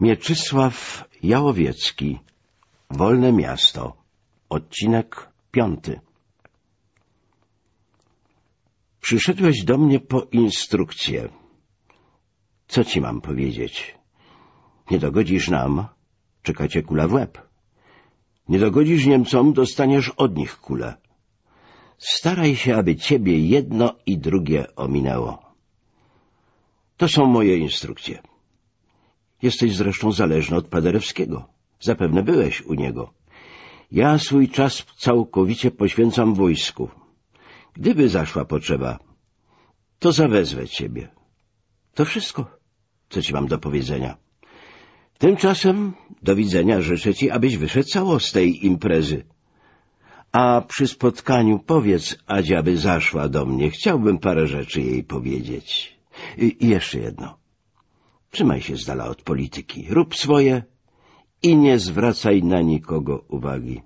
Mieczysław Jałowiecki Wolne miasto Odcinek piąty Przyszedłeś do mnie po instrukcję. Co ci mam powiedzieć? Nie dogodzisz nam, czeka cię kula w łeb. Nie dogodzisz Niemcom, dostaniesz od nich kulę. Staraj się, aby ciebie jedno i drugie ominęło. To są moje instrukcje. Jesteś zresztą zależny od Paderewskiego. Zapewne byłeś u niego. Ja swój czas całkowicie poświęcam wojsku. Gdyby zaszła potrzeba, to zawezwę ciebie. To wszystko, co ci mam do powiedzenia. Tymczasem do widzenia życzę ci, abyś wyszedł cało z tej imprezy. A przy spotkaniu powiedz Adzia, by zaszła do mnie. Chciałbym parę rzeczy jej powiedzieć. I, jeszcze jedno. Trzymaj się z dala od polityki. Rób swoje i nie zwracaj na nikogo uwagi.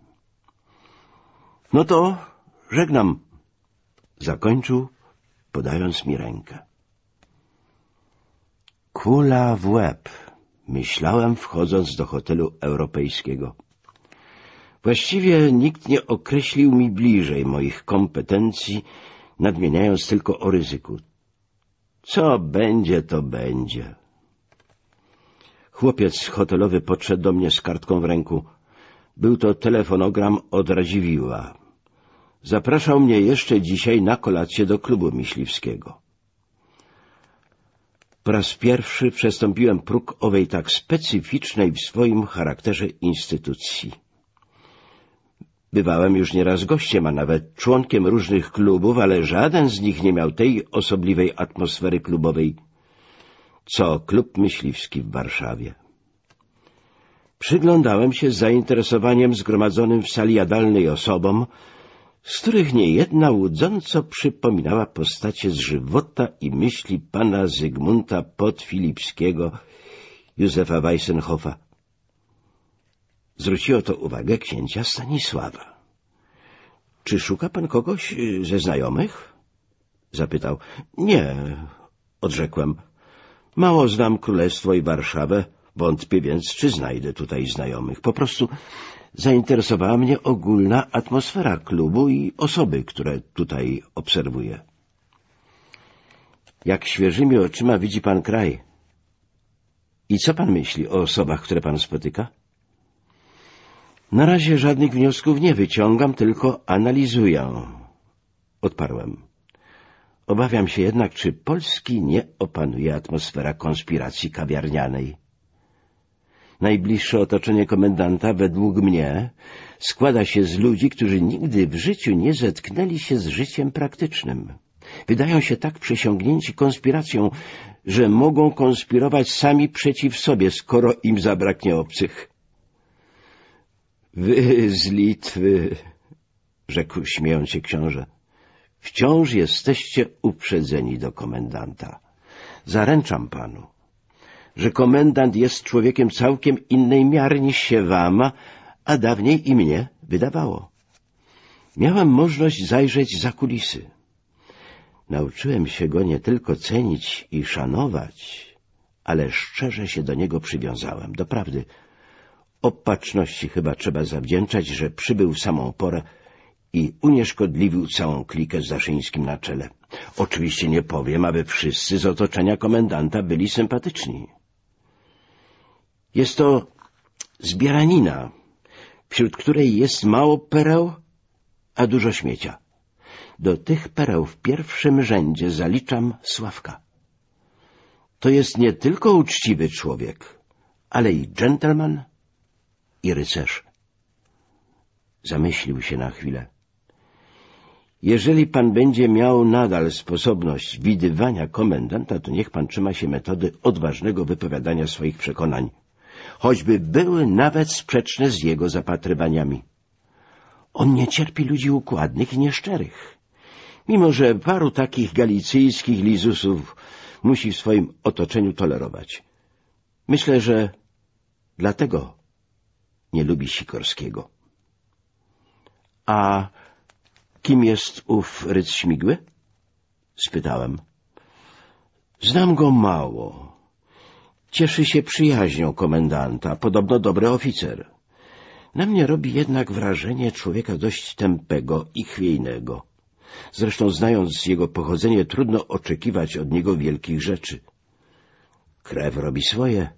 No to żegnam. Zakończył, podając mi rękę. Kula w łeb, myślałem wchodząc do hotelu europejskiego. Właściwie nikt nie określił mi bliżej moich kompetencji, nadmieniając tylko o ryzyku. Co będzie, to będzie. Chłopiec hotelowy podszedł do mnie z kartką w ręku. Był to telefonogram od Radziwiła. Zapraszał mnie jeszcze dzisiaj na kolację do klubu myśliwskiego. Po raz pierwszy przestąpiłem próg owej tak specyficznej w swoim charakterze instytucji. Bywałem już nieraz gościem, a nawet członkiem różnych klubów, ale żaden z nich nie miał tej osobliwej atmosfery klubowej, co klub myśliwski w Warszawie. Przyglądałem się z zainteresowaniem zgromadzonym w sali jadalnej osobom, z których niejedna łudząco przypominała postacie z żywota i myśli pana Zygmunta Podfilipskiego, Józefa Weissenhofa. Zwróciło to uwagę księcia Stanisława. — Czy szuka pan kogoś y, ze znajomych? — zapytał. — Nie — odrzekłem. — Mało znam Królestwo i Warszawę, wątpię więc, czy znajdę tutaj znajomych. Po prostu zainteresowała mnie ogólna atmosfera klubu i osoby, które tutaj obserwuję. Jak świeżymi oczyma widzi pan kraj. I co pan myśli o osobach, które pan spotyka? Na razie żadnych wniosków nie wyciągam, tylko analizuję. Odparłem. Obawiam się jednak, czy Polski nie opanuje atmosfera konspiracji kawiarnianej. Najbliższe otoczenie komendanta, według mnie, składa się z ludzi, którzy nigdy w życiu nie zetknęli się z życiem praktycznym. Wydają się tak przesiągnięci konspiracją, że mogą konspirować sami przeciw sobie, skoro im zabraknie obcych. Wy z Litwy, rzekł śmiejąc się książę, wciąż jesteście uprzedzeni do komendanta. Zaręczam panu, że komendant jest człowiekiem całkiem innej miary niż się wam, a dawniej i mnie wydawało. Miałem możliwość zajrzeć za kulisy. Nauczyłem się go nie tylko cenić i szanować, ale szczerze się do niego przywiązałem. Doprawdy, opatrzności chyba trzeba zawdzięczać, że przybył w samą porę i unieszkodliwił całą klikę z Zaszyńskim na czele. Oczywiście nie powiem, aby wszyscy z otoczenia komendanta byli sympatyczni. Jest to zbieranina, wśród której jest mało pereł, a dużo śmiecia. Do tych pereł w pierwszym rzędzie zaliczam Sławka. To jest nie tylko uczciwy człowiek, ale i dżentelman i rycerz. Zamyślił się na chwilę. Jeżeli pan będzie miał nadal sposobność widywania komendanta, to niech pan trzyma się metody odważnego wypowiadania swoich przekonań choćby były nawet sprzeczne z jego zapatrywaniami. On nie cierpi ludzi układnych i nieszczerych, mimo że paru takich galicyjskich lizusów musi w swoim otoczeniu tolerować. Myślę, że dlatego nie lubi Sikorskiego. A kim jest ów ryc śmigły? spytałem. Znam go mało. Cieszy się przyjaźnią komendanta, podobno dobry oficer. Na mnie robi jednak wrażenie człowieka dość tępego i chwiejnego. Zresztą znając jego pochodzenie, trudno oczekiwać od niego wielkich rzeczy. Krew robi swoje,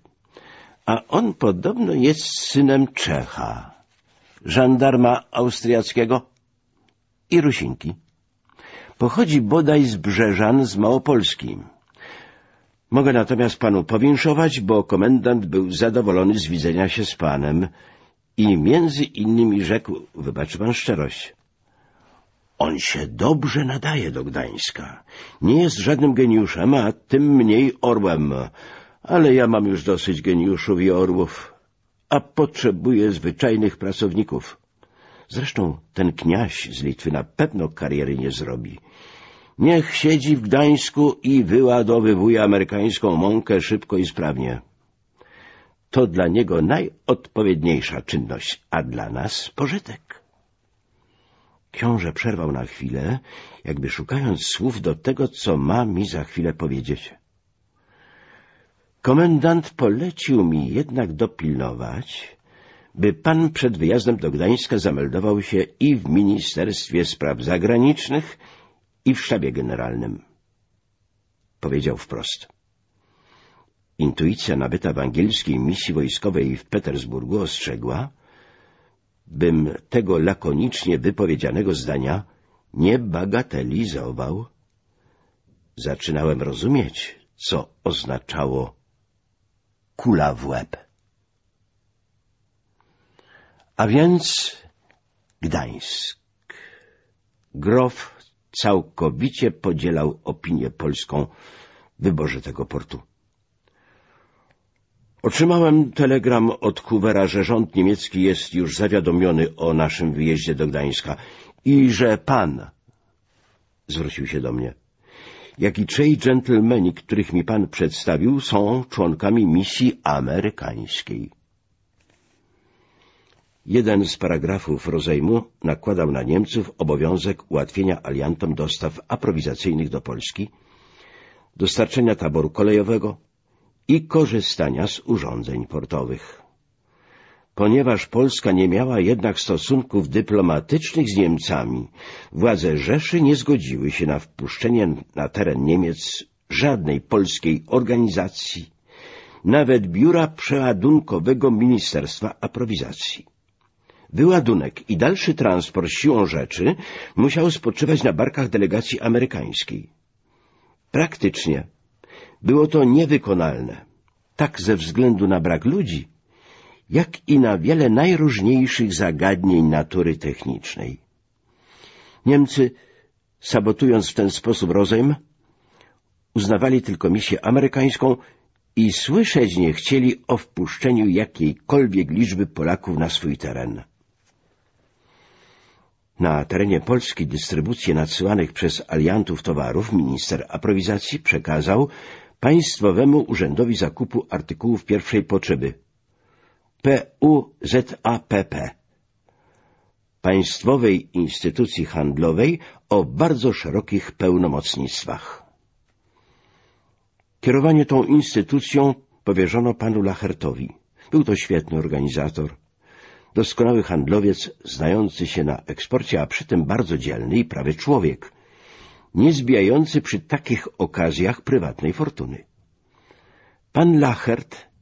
a on podobno jest synem Czecha, żandarma austriackiego i Rusinki. Pochodzi bodaj z Brzeżan z Małopolski. Mogę natomiast panu powinszować, bo komendant był zadowolony z widzenia się z panem i między innymi rzekł, wybaczy pan szczerość, on się dobrze nadaje do Gdańska. Nie jest żadnym geniuszem, a tym mniej orłem. Ale ja mam już dosyć geniuszów i orłów, a potrzebuję zwyczajnych pracowników. Zresztą ten kniaś z Litwy na pewno kariery nie zrobi. Niech siedzi w Gdańsku i wyładowywuje amerykańską mąkę szybko i sprawnie. To dla niego najodpowiedniejsza czynność, a dla nas pożytek. Książę przerwał na chwilę, jakby szukając słów do tego, co ma mi za chwilę powiedzieć. Komendant polecił mi jednak dopilnować, by pan przed wyjazdem do Gdańska zameldował się i w Ministerstwie Spraw Zagranicznych, i w sztabie generalnym. Powiedział wprost. Intuicja nabyta w angielskiej misji wojskowej w Petersburgu ostrzegła, bym tego lakonicznie wypowiedzianego zdania nie bagatelizował. Zaczynałem rozumieć, co oznaczało kula w łeb. A więc Gdańsk. Grof całkowicie podzielał opinię polską w wyborze tego portu. Otrzymałem telegram od Hoovera, że rząd niemiecki jest już zawiadomiony o naszym wyjeździe do Gdańska i że pan, zwrócił się do mnie, jak i trzej dżentelmeni, których mi pan przedstawił, są członkami misji amerykańskiej. Jeden z paragrafów rozejmu nakładał na Niemców obowiązek ułatwienia aliantom dostaw aprowizacyjnych do Polski, dostarczenia taboru kolejowego i korzystania z urządzeń portowych. Ponieważ Polska nie miała jednak stosunków dyplomatycznych z Niemcami, władze Rzeszy nie zgodziły się na wpuszczenie na teren Niemiec żadnej polskiej organizacji, nawet biura przeładunkowego Ministerstwa Aprowizacji. Wyładunek i dalszy transport siłą rzeczy musiał spoczywać na barkach delegacji amerykańskiej. Praktycznie było to niewykonalne, tak ze względu na brak ludzi, jak i na wiele najróżniejszych zagadnień natury technicznej. Niemcy, sabotując w ten sposób rozejm, uznawali tylko misję amerykańską i słyszeć nie chcieli o wpuszczeniu jakiejkolwiek liczby Polaków na swój teren. Na terenie Polski dystrybucję nadsyłanych przez aliantów towarów minister aprowizacji przekazał Państwowemu Urzędowi Zakupu Artykułów Pierwszej Potrzeby PUZAPP Państwowej Instytucji Handlowej o bardzo szerokich pełnomocnictwach. Kierowanie tą instytucją powierzono panu Lachertowi. Był to świetny organizator, doskonały handlowiec, znający się na eksporcie, a przy tym bardzo dzielny i prawy człowiek, nie zbijający przy takich okazjach prywatnej fortuny. Pan Lachert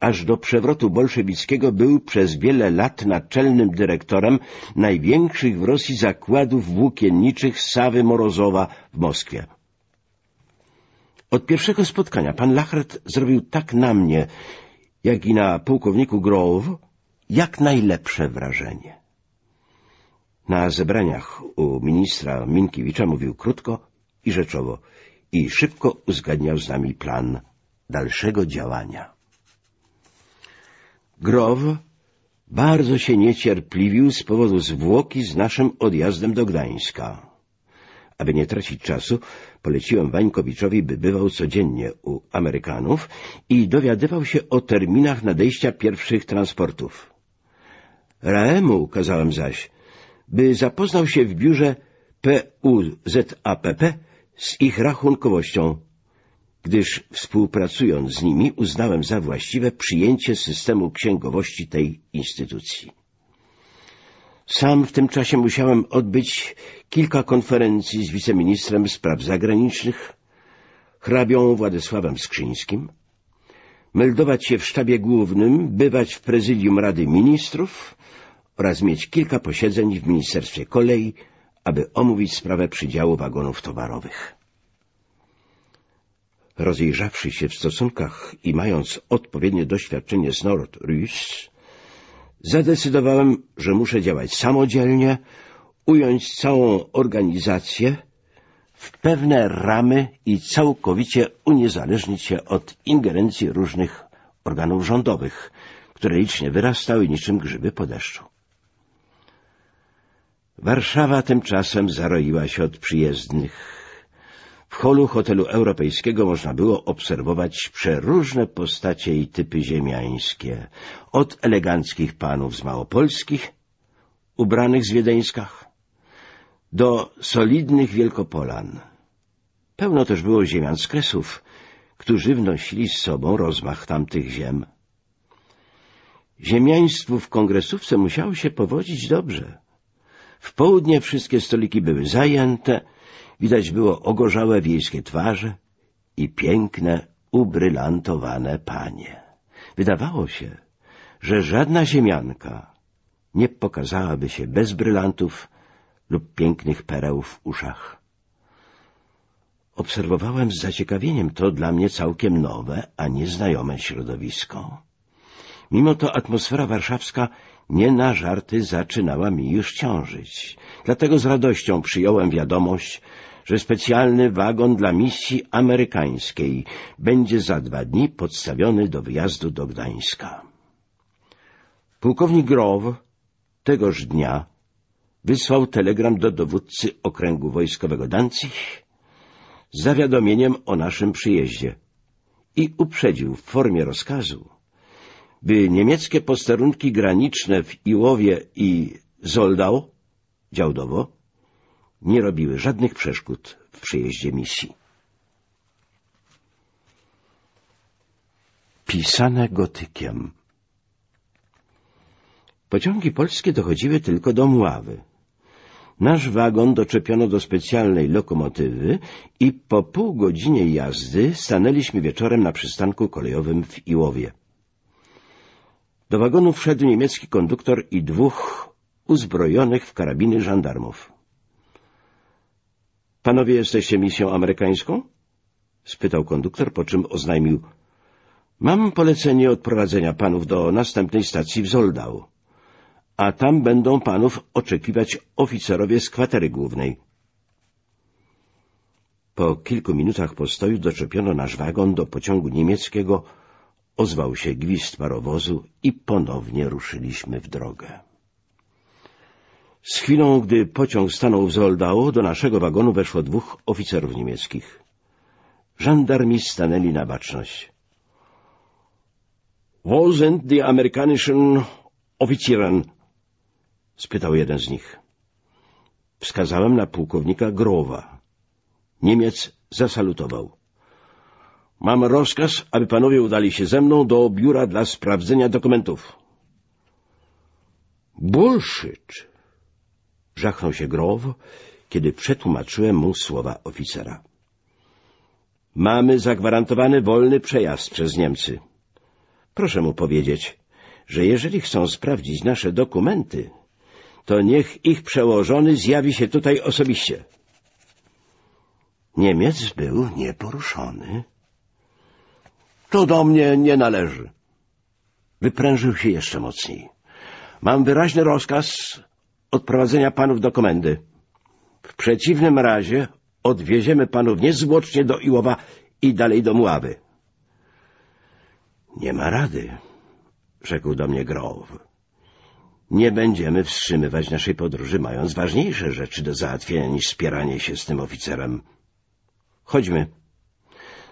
aż do przewrotu bolszewickiego był przez wiele lat naczelnym dyrektorem największych w Rosji zakładów włókienniczych Sawy Morozowa w Moskwie. Od pierwszego spotkania pan Lachert zrobił tak na mnie, jak i na pułkowniku Grove, jak najlepsze wrażenie. Na zebraniach u ministra Minkiewicza mówił krótko i rzeczowo i szybko uzgadniał z nami plan dalszego działania. Grow bardzo się niecierpliwił z powodu zwłoki z naszym odjazdem do Gdańska. Aby nie tracić czasu, poleciłem Wańkowiczowi, by bywał codziennie u Amerykanów i dowiadywał się o terminach nadejścia pierwszych transportów. Raemu kazałem zaś, by zapoznał się w biurze PUZAPP z ich rachunkowością gdyż współpracując z nimi uznałem za właściwe przyjęcie systemu księgowości tej instytucji. Sam w tym czasie musiałem odbyć kilka konferencji z wiceministrem spraw zagranicznych, hrabią Władysławem Skrzyńskim, meldować się w sztabie głównym, bywać w prezydium Rady Ministrów oraz mieć kilka posiedzeń w Ministerstwie Kolei, aby omówić sprawę przydziału wagonów towarowych. Rozejrzawszy się w stosunkach i mając odpowiednie doświadczenie z Nord-Rus, zadecydowałem, że muszę działać samodzielnie, ująć całą organizację w pewne ramy i całkowicie uniezależnić się od ingerencji różnych organów rządowych, które licznie wyrastały niczym grzyby po deszczu. Warszawa tymczasem zaroiła się od przyjezdnych. W holu hotelu europejskiego można było obserwować przeróżne postacie i typy ziemiańskie, od eleganckich panów z Małopolskich, ubranych z wiedeńskach, do solidnych Wielkopolan. Pełno też było ziemian z Kresów, którzy wnosili z sobą rozmach tamtych ziem. Ziemiaństwu w kongresówce musiało się powodzić dobrze. W południe wszystkie stoliki były zajęte, widać było ogorzałe wiejskie twarze i piękne, ubrylantowane panie. Wydawało się, że żadna ziemianka nie pokazałaby się bez brylantów lub pięknych pereł w uszach. Obserwowałem z zaciekawieniem to dla mnie całkiem nowe, a nieznajome środowisko. Mimo to atmosfera warszawska nie na żarty zaczynała mi już ciążyć. Dlatego z radością przyjąłem wiadomość, że specjalny wagon dla misji amerykańskiej będzie za dwa dni podstawiony do wyjazdu do Gdańska. Pułkownik Grow tegoż dnia wysłał telegram do dowódcy okręgu wojskowego Danzig z zawiadomieniem o naszym przyjeździe i uprzedził w formie rozkazu, by niemieckie posterunki graniczne w Iłowie i Zoldau, Działdowo, nie robiły żadnych przeszkód w przyjeździe misji. Pisane gotykiem Pociągi polskie dochodziły tylko do Mławy. Nasz wagon doczepiono do specjalnej lokomotywy i po pół godzinie jazdy stanęliśmy wieczorem na przystanku kolejowym w Iłowie. Do wagonu wszedł niemiecki konduktor i dwóch uzbrojonych w karabiny żandarmów. — Panowie jesteście misją amerykańską? — spytał konduktor, po czym oznajmił — Mam polecenie odprowadzenia panów do następnej stacji w Zoldau a tam będą panów oczekiwać oficerowie z kwatery głównej. Po kilku minutach postoju doczepiono nasz wagon do pociągu niemieckiego, ozwał się gwizd parowozu i ponownie ruszyliśmy w drogę. Z chwilą, gdy pociąg stanął w Zoldau, do naszego wagonu weszło dwóch oficerów niemieckich. Żandarmi stanęli na baczność. — Wo sind die amerikanischen Offizieren? spytał jeden z nich. Wskazałem na pułkownika Growa. Niemiec zasalutował. Mam rozkaz, aby panowie udali się ze mną do biura dla sprawdzenia dokumentów. Bullshit! Żachnął się Grow, kiedy przetłumaczyłem mu słowa oficera. Mamy zagwarantowany wolny przejazd przez Niemcy. Proszę mu powiedzieć, że jeżeli chcą sprawdzić nasze dokumenty, to niech ich przełożony zjawi się tutaj osobiście. Niemiec był nieporuszony. To do mnie nie należy. Wyprężył się jeszcze mocniej. Mam wyraźny rozkaz odprowadzenia panów do komendy. W przeciwnym razie odwieziemy panów niezwłocznie do Iłowa i dalej do Muławy. Nie ma rady, rzekł do mnie Grow. Nie będziemy wstrzymywać naszej podróży, mając ważniejsze rzeczy do załatwienia niż spieranie się z tym oficerem. Chodźmy.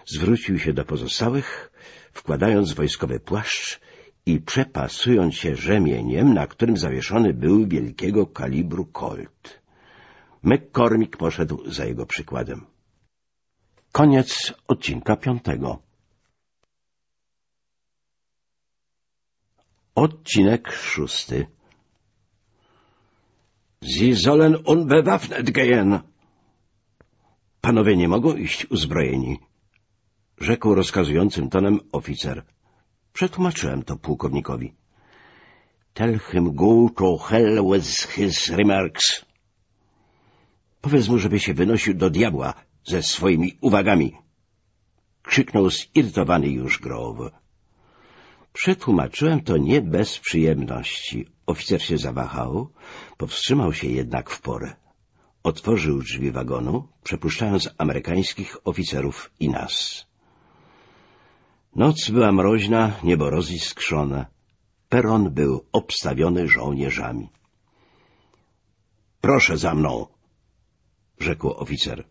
Zwrócił się do pozostałych, wkładając wojskowy płaszcz i przepasując się rzemieniem, na którym zawieszony był wielkiego kalibru Colt. McCormick poszedł za jego przykładem. Koniec odcinka piątego. Odcinek szósty. Sie sollen unbewaffnet gehen. Panowie nie mogą iść uzbrojeni, rzekł rozkazującym tonem oficer. Przetłumaczyłem to pułkownikowi. Tell him go to hell with his remarks. Powiedz mu, żeby się wynosił do diabła ze swoimi uwagami. Krzyknął zirytowany już Grove. Przetłumaczyłem to nie bez przyjemności. Oficer się zawahał, powstrzymał się jednak w porę. Otworzył drzwi wagonu, przepuszczając amerykańskich oficerów i nas. Noc była mroźna, niebo roziskrzone. Peron był obstawiony żołnierzami. — Proszę za mną! — rzekł oficer.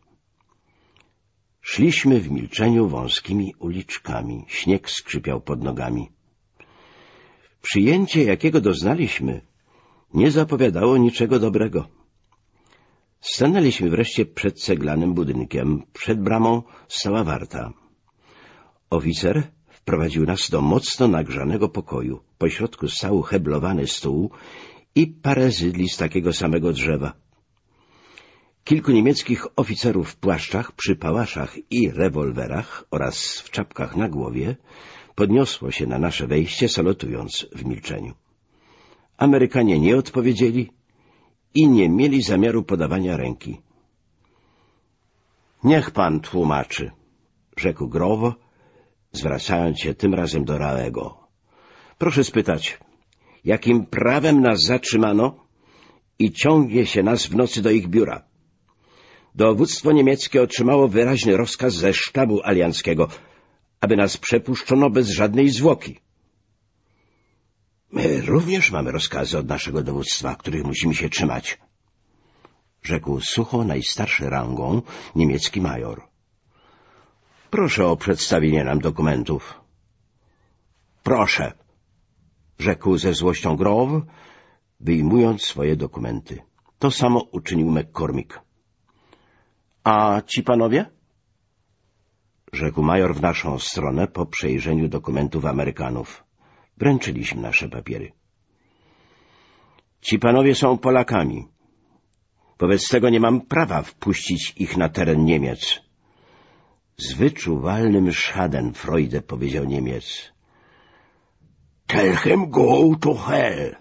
Szliśmy w milczeniu wąskimi uliczkami. Śnieg skrzypiał pod nogami. Przyjęcie, jakiego doznaliśmy, nie zapowiadało niczego dobrego. Stanęliśmy wreszcie przed ceglanym budynkiem. Przed bramą stała warta. Oficer wprowadził nas do mocno nagrzanego pokoju. Pośrodku stał heblowany stół i parę zydli z takiego samego drzewa. Kilku niemieckich oficerów w płaszczach, przy pałaszach i rewolwerach oraz w czapkach na głowie podniosło się na nasze wejście, salutując w milczeniu. Amerykanie nie odpowiedzieli i nie mieli zamiaru podawania ręki. — Niech pan tłumaczy — rzekł Growo, zwracając się tym razem do Raego. — Proszę spytać, jakim prawem nas zatrzymano i ciągnie się nas w nocy do ich biura? Dowództwo niemieckie otrzymało wyraźny rozkaz ze sztabu alianckiego, aby nas przepuszczono bez żadnej zwłoki. My również mamy rozkazy od naszego dowództwa, których musimy się trzymać, rzekł sucho najstarszy rangą niemiecki major. Proszę o przedstawienie nam dokumentów. Proszę, rzekł ze złością Grow, wyjmując swoje dokumenty. To samo uczynił McCormick. A ci panowie? Rzekł major w naszą stronę po przejrzeniu dokumentów Amerykanów. Wręczyliśmy nasze papiery. Ci panowie są Polakami. Wobec tego nie mam prawa wpuścić ich na teren Niemiec. Z wyczuwalnym schadenfreude powiedział Niemiec. Tell him go to hell!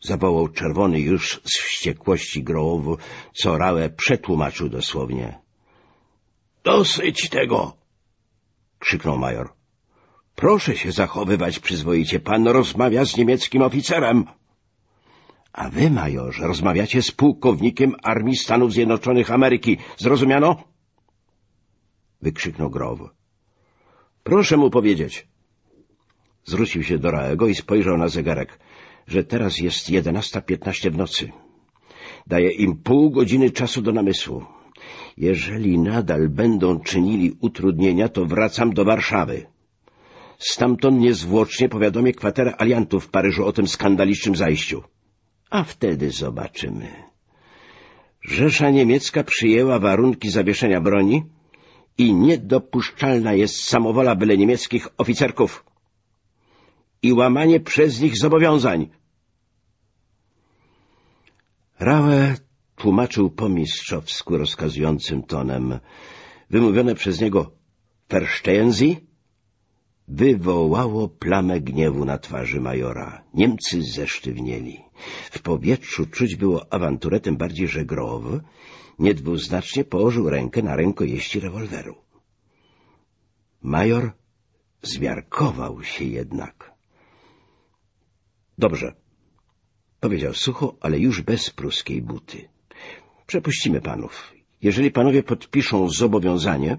Zawołał czerwony już z wściekłości grołowu, co Rałę przetłumaczył dosłownie. Dosyć tego! krzyknął major. Proszę się zachowywać przyzwoicie. Pan rozmawia z niemieckim oficerem. A wy, majorze, rozmawiacie z pułkownikiem Armii Stanów Zjednoczonych Ameryki. Zrozumiano? Wykrzyknął Grow. Proszę mu powiedzieć. Zwrócił się do Raego i spojrzał na zegarek, że teraz jest jedenasta piętnaście w nocy. Daje im pół godziny czasu do namysłu. Jeżeli nadal będą czynili utrudnienia, to wracam do Warszawy. Stamtąd niezwłocznie powiadomię kwaterę aliantów w Paryżu o tym skandalicznym zajściu. A wtedy zobaczymy. Rzesza niemiecka przyjęła warunki zawieszenia broni i niedopuszczalna jest samowola byle niemieckich oficerków i łamanie przez nich zobowiązań. Raue tłumaczył po mistrzowsku rozkazującym tonem. Wymówione przez niego Verstehen Sie? Wywołało plamę gniewu na twarzy majora. Niemcy zesztywnieli. W powietrzu czuć było awanturę, tym bardziej, że Grow niedwuznacznie położył rękę na rękojeści rewolweru. Major zmiarkował się jednak. — Dobrze — powiedział sucho, ale już bez pruskiej buty. Przepuścimy panów. Jeżeli panowie podpiszą zobowiązanie,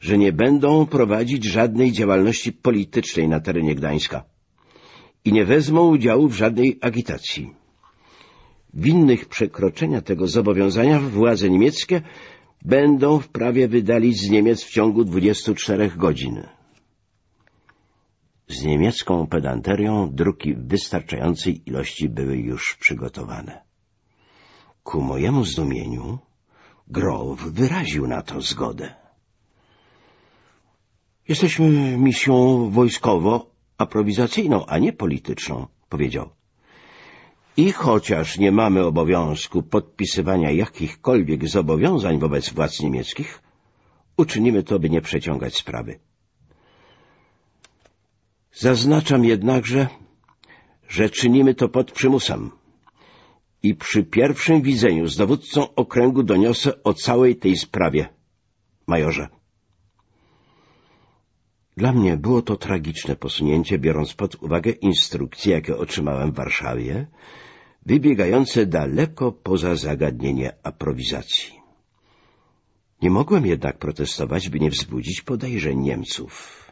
że nie będą prowadzić żadnej działalności politycznej na terenie Gdańska i nie wezmą udziału w żadnej agitacji. Winnych przekroczenia tego zobowiązania władze niemieckie będą wprawie wydalić z Niemiec w ciągu 24 godzin. Z niemiecką pedanterią druki w wystarczającej ilości były już przygotowane. Ku mojemu zdumieniu Grow wyraził na to zgodę. Jesteśmy misją wojskowo-aprowizacyjną, a nie polityczną, powiedział. I chociaż nie mamy obowiązku podpisywania jakichkolwiek zobowiązań wobec władz niemieckich, uczynimy to, by nie przeciągać sprawy. Zaznaczam jednakże, że czynimy to pod przymusem i przy pierwszym widzeniu z dowódcą okręgu doniosę o całej tej sprawie, majorze. Dla mnie było to tragiczne posunięcie, biorąc pod uwagę instrukcje, jakie otrzymałem w Warszawie, wybiegające daleko poza zagadnienie aprowizacji. Nie mogłem jednak protestować, by nie wzbudzić podejrzeń Niemców.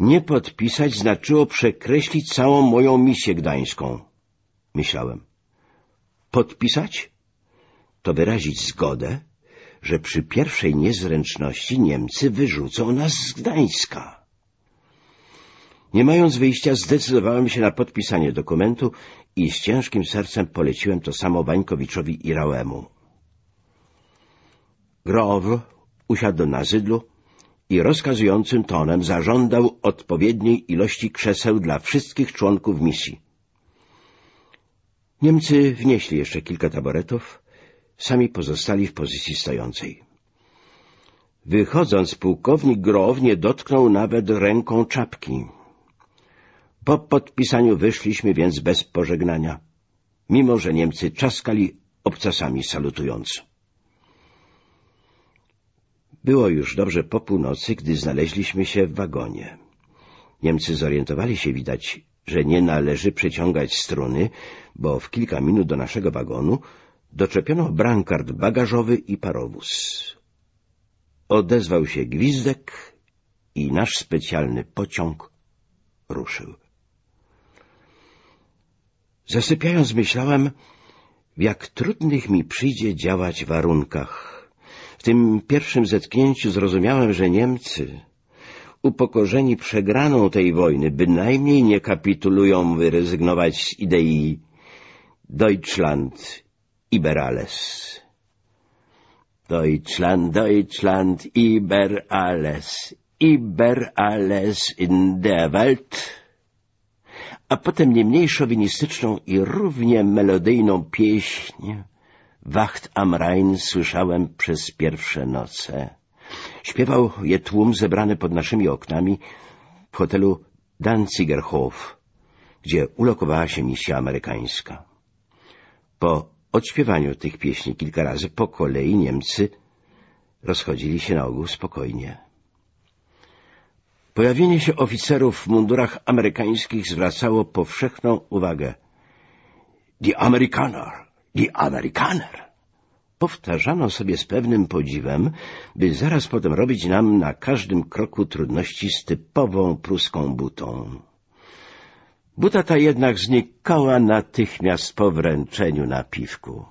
Nie podpisać znaczyło przekreślić całą moją misję gdańską, myślałem. Podpisać? To wyrazić zgodę, że przy pierwszej niezręczności Niemcy wyrzucą nas z Gdańska. Nie mając wyjścia, zdecydowałem się na podpisanie dokumentu i z ciężkim sercem poleciłem to samo Wańkowiczowi i Rałemu. Grow usiadł na zydlu i rozkazującym tonem zażądał odpowiedniej ilości krzeseł dla wszystkich członków misji. Niemcy wnieśli jeszcze kilka taboretów, sami pozostali w pozycji stojącej. Wychodząc, pułkownik Grow nie dotknął nawet ręką czapki. Po podpisaniu wyszliśmy więc bez pożegnania, mimo że Niemcy czaskali obcasami salutując. Było już dobrze po północy, gdy znaleźliśmy się w wagonie. Niemcy zorientowali się, widać, że nie należy przeciągać struny, bo w kilka minut do naszego wagonu doczepiono brankard bagażowy i parowóz. Odezwał się gwizdek i nasz specjalny pociąg ruszył. Zasypiając myślałem, w jak trudnych mi przyjdzie działać warunkach, w tym pierwszym zetknięciu zrozumiałem, że Niemcy, upokorzeni przegraną tej wojny, bynajmniej nie kapitulują wyrezygnować z idei Deutschland über alles. Deutschland, Deutschland über alles in der Welt. A potem nie mniej szowinistyczną i równie melodyjną pieśń Wacht am Rhein słyszałem przez pierwsze noce. Śpiewał je tłum zebrany pod naszymi oknami w hotelu Danzigerhof, gdzie ulokowała się misja amerykańska. Po odśpiewaniu tych pieśni kilka razy po kolei Niemcy rozchodzili się na ogół spokojnie. Pojawienie się oficerów w mundurach amerykańskich zwracało powszechną uwagę. Die Amerikaner! Die Amerikaner. Powtarzano sobie z pewnym podziwem, by zaraz potem robić nam na każdym kroku trudności z typową pruską butą. Buta ta jednak znikała natychmiast po wręczeniu na piwku.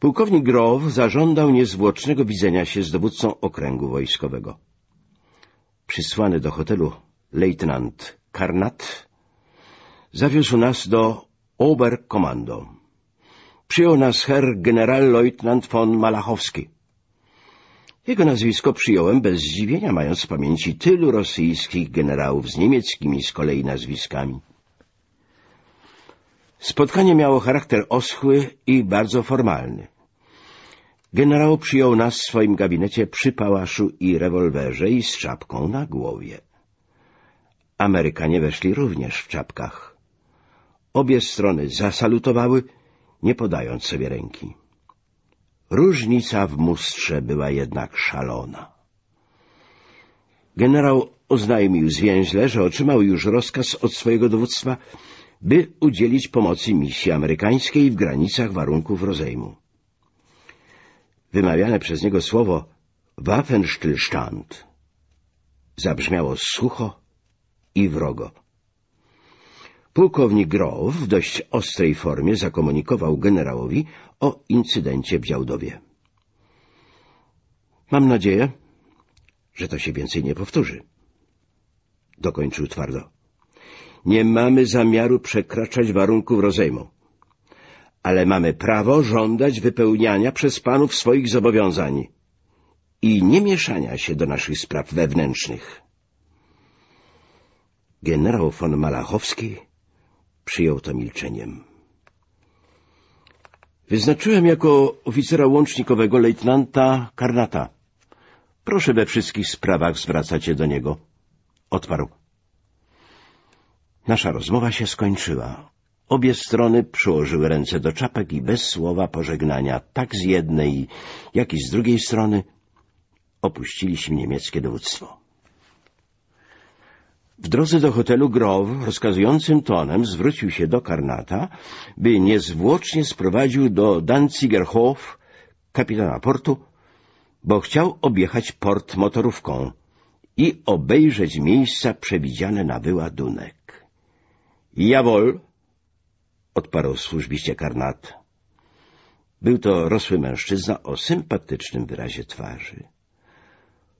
Pułkownik Grow zażądał niezwłocznego widzenia się z dowódcą okręgu wojskowego. Przysłany do hotelu lejtnant Karnat zawiózł nas do Oberkommando. Przyjął nas herr generalleutnant von Malachowski. Jego nazwisko przyjąłem bez zdziwienia, mając w pamięci tylu rosyjskich generałów z niemieckimi z kolei nazwiskami. Spotkanie miało charakter oschły i bardzo formalny. Generał przyjął nas w swoim gabinecie przy pałaszu i rewolwerze i z czapką na głowie. Amerykanie weszli również w czapkach. Obie strony zasalutowały, nie podając sobie ręki. Różnica w mustrze była jednak szalona. Generał oznajmił zwięźle, że otrzymał już rozkaz od swojego dowództwa, by udzielić pomocy misji amerykańskiej w granicach warunków rozejmu. Wymawiane przez niego słowo Waffenstillstand zabrzmiało sucho i wrogo. Pułkownik Grow w dość ostrej formie zakomunikował generałowi o incydencie w Działdowie. Mam nadzieję, że to się więcej nie powtórzy. Dokończył twardo. Nie mamy zamiaru przekraczać warunków rozejmu. Ale mamy prawo żądać wypełniania przez panów swoich zobowiązań i nie mieszania się do naszych spraw wewnętrznych. Generał von Malachowski przyjął to milczeniem. Wyznaczyłem jako oficera łącznikowego lejtnanta Karnata. Proszę we wszystkich sprawach zwracać się do niego. Odparł. Nasza rozmowa się skończyła. Obie strony przyłożyły ręce do czapek i bez słowa pożegnania, tak z jednej, jak i z drugiej strony, opuściliśmy niemieckie dowództwo. W drodze do hotelu Grove rozkazującym tonem zwrócił się do Karnata, by niezwłocznie sprowadził do Danzigerhof kapitana portu, bo chciał objechać port motorówką i obejrzeć miejsca przewidziane na wyładunek. — Jawol! — odparł służbiście Karnat. Był to rosły mężczyzna o sympatycznym wyrazie twarzy.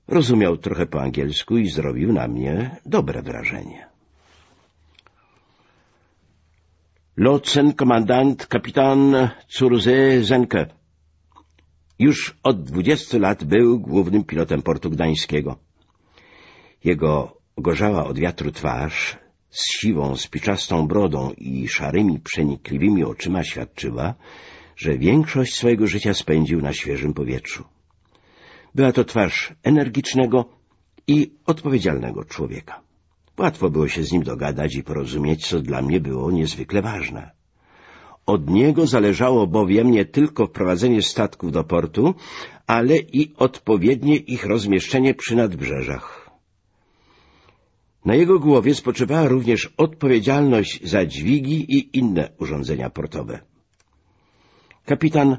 Rozumiał trochę po angielsku i zrobił na mnie dobre wrażenie. Lotsen komandant kapitan Curze Zenke. Już od dwudziestu lat był głównym pilotem portu gdańskiego. Jego gorzała od wiatru twarz z siwą, spiczastą brodą i szarymi, przenikliwymi oczyma świadczyła, że większość swojego życia spędził na świeżym powietrzu. Była to twarz energicznego i odpowiedzialnego człowieka. Łatwo było się z nim dogadać i porozumieć, co dla mnie było niezwykle ważne. Od niego zależało bowiem nie tylko wprowadzenie statków do portu, ale i odpowiednie ich rozmieszczenie przy nadbrzeżach. Na jego głowie spoczywała również odpowiedzialność za dźwigi i inne urządzenia portowe. Kapitan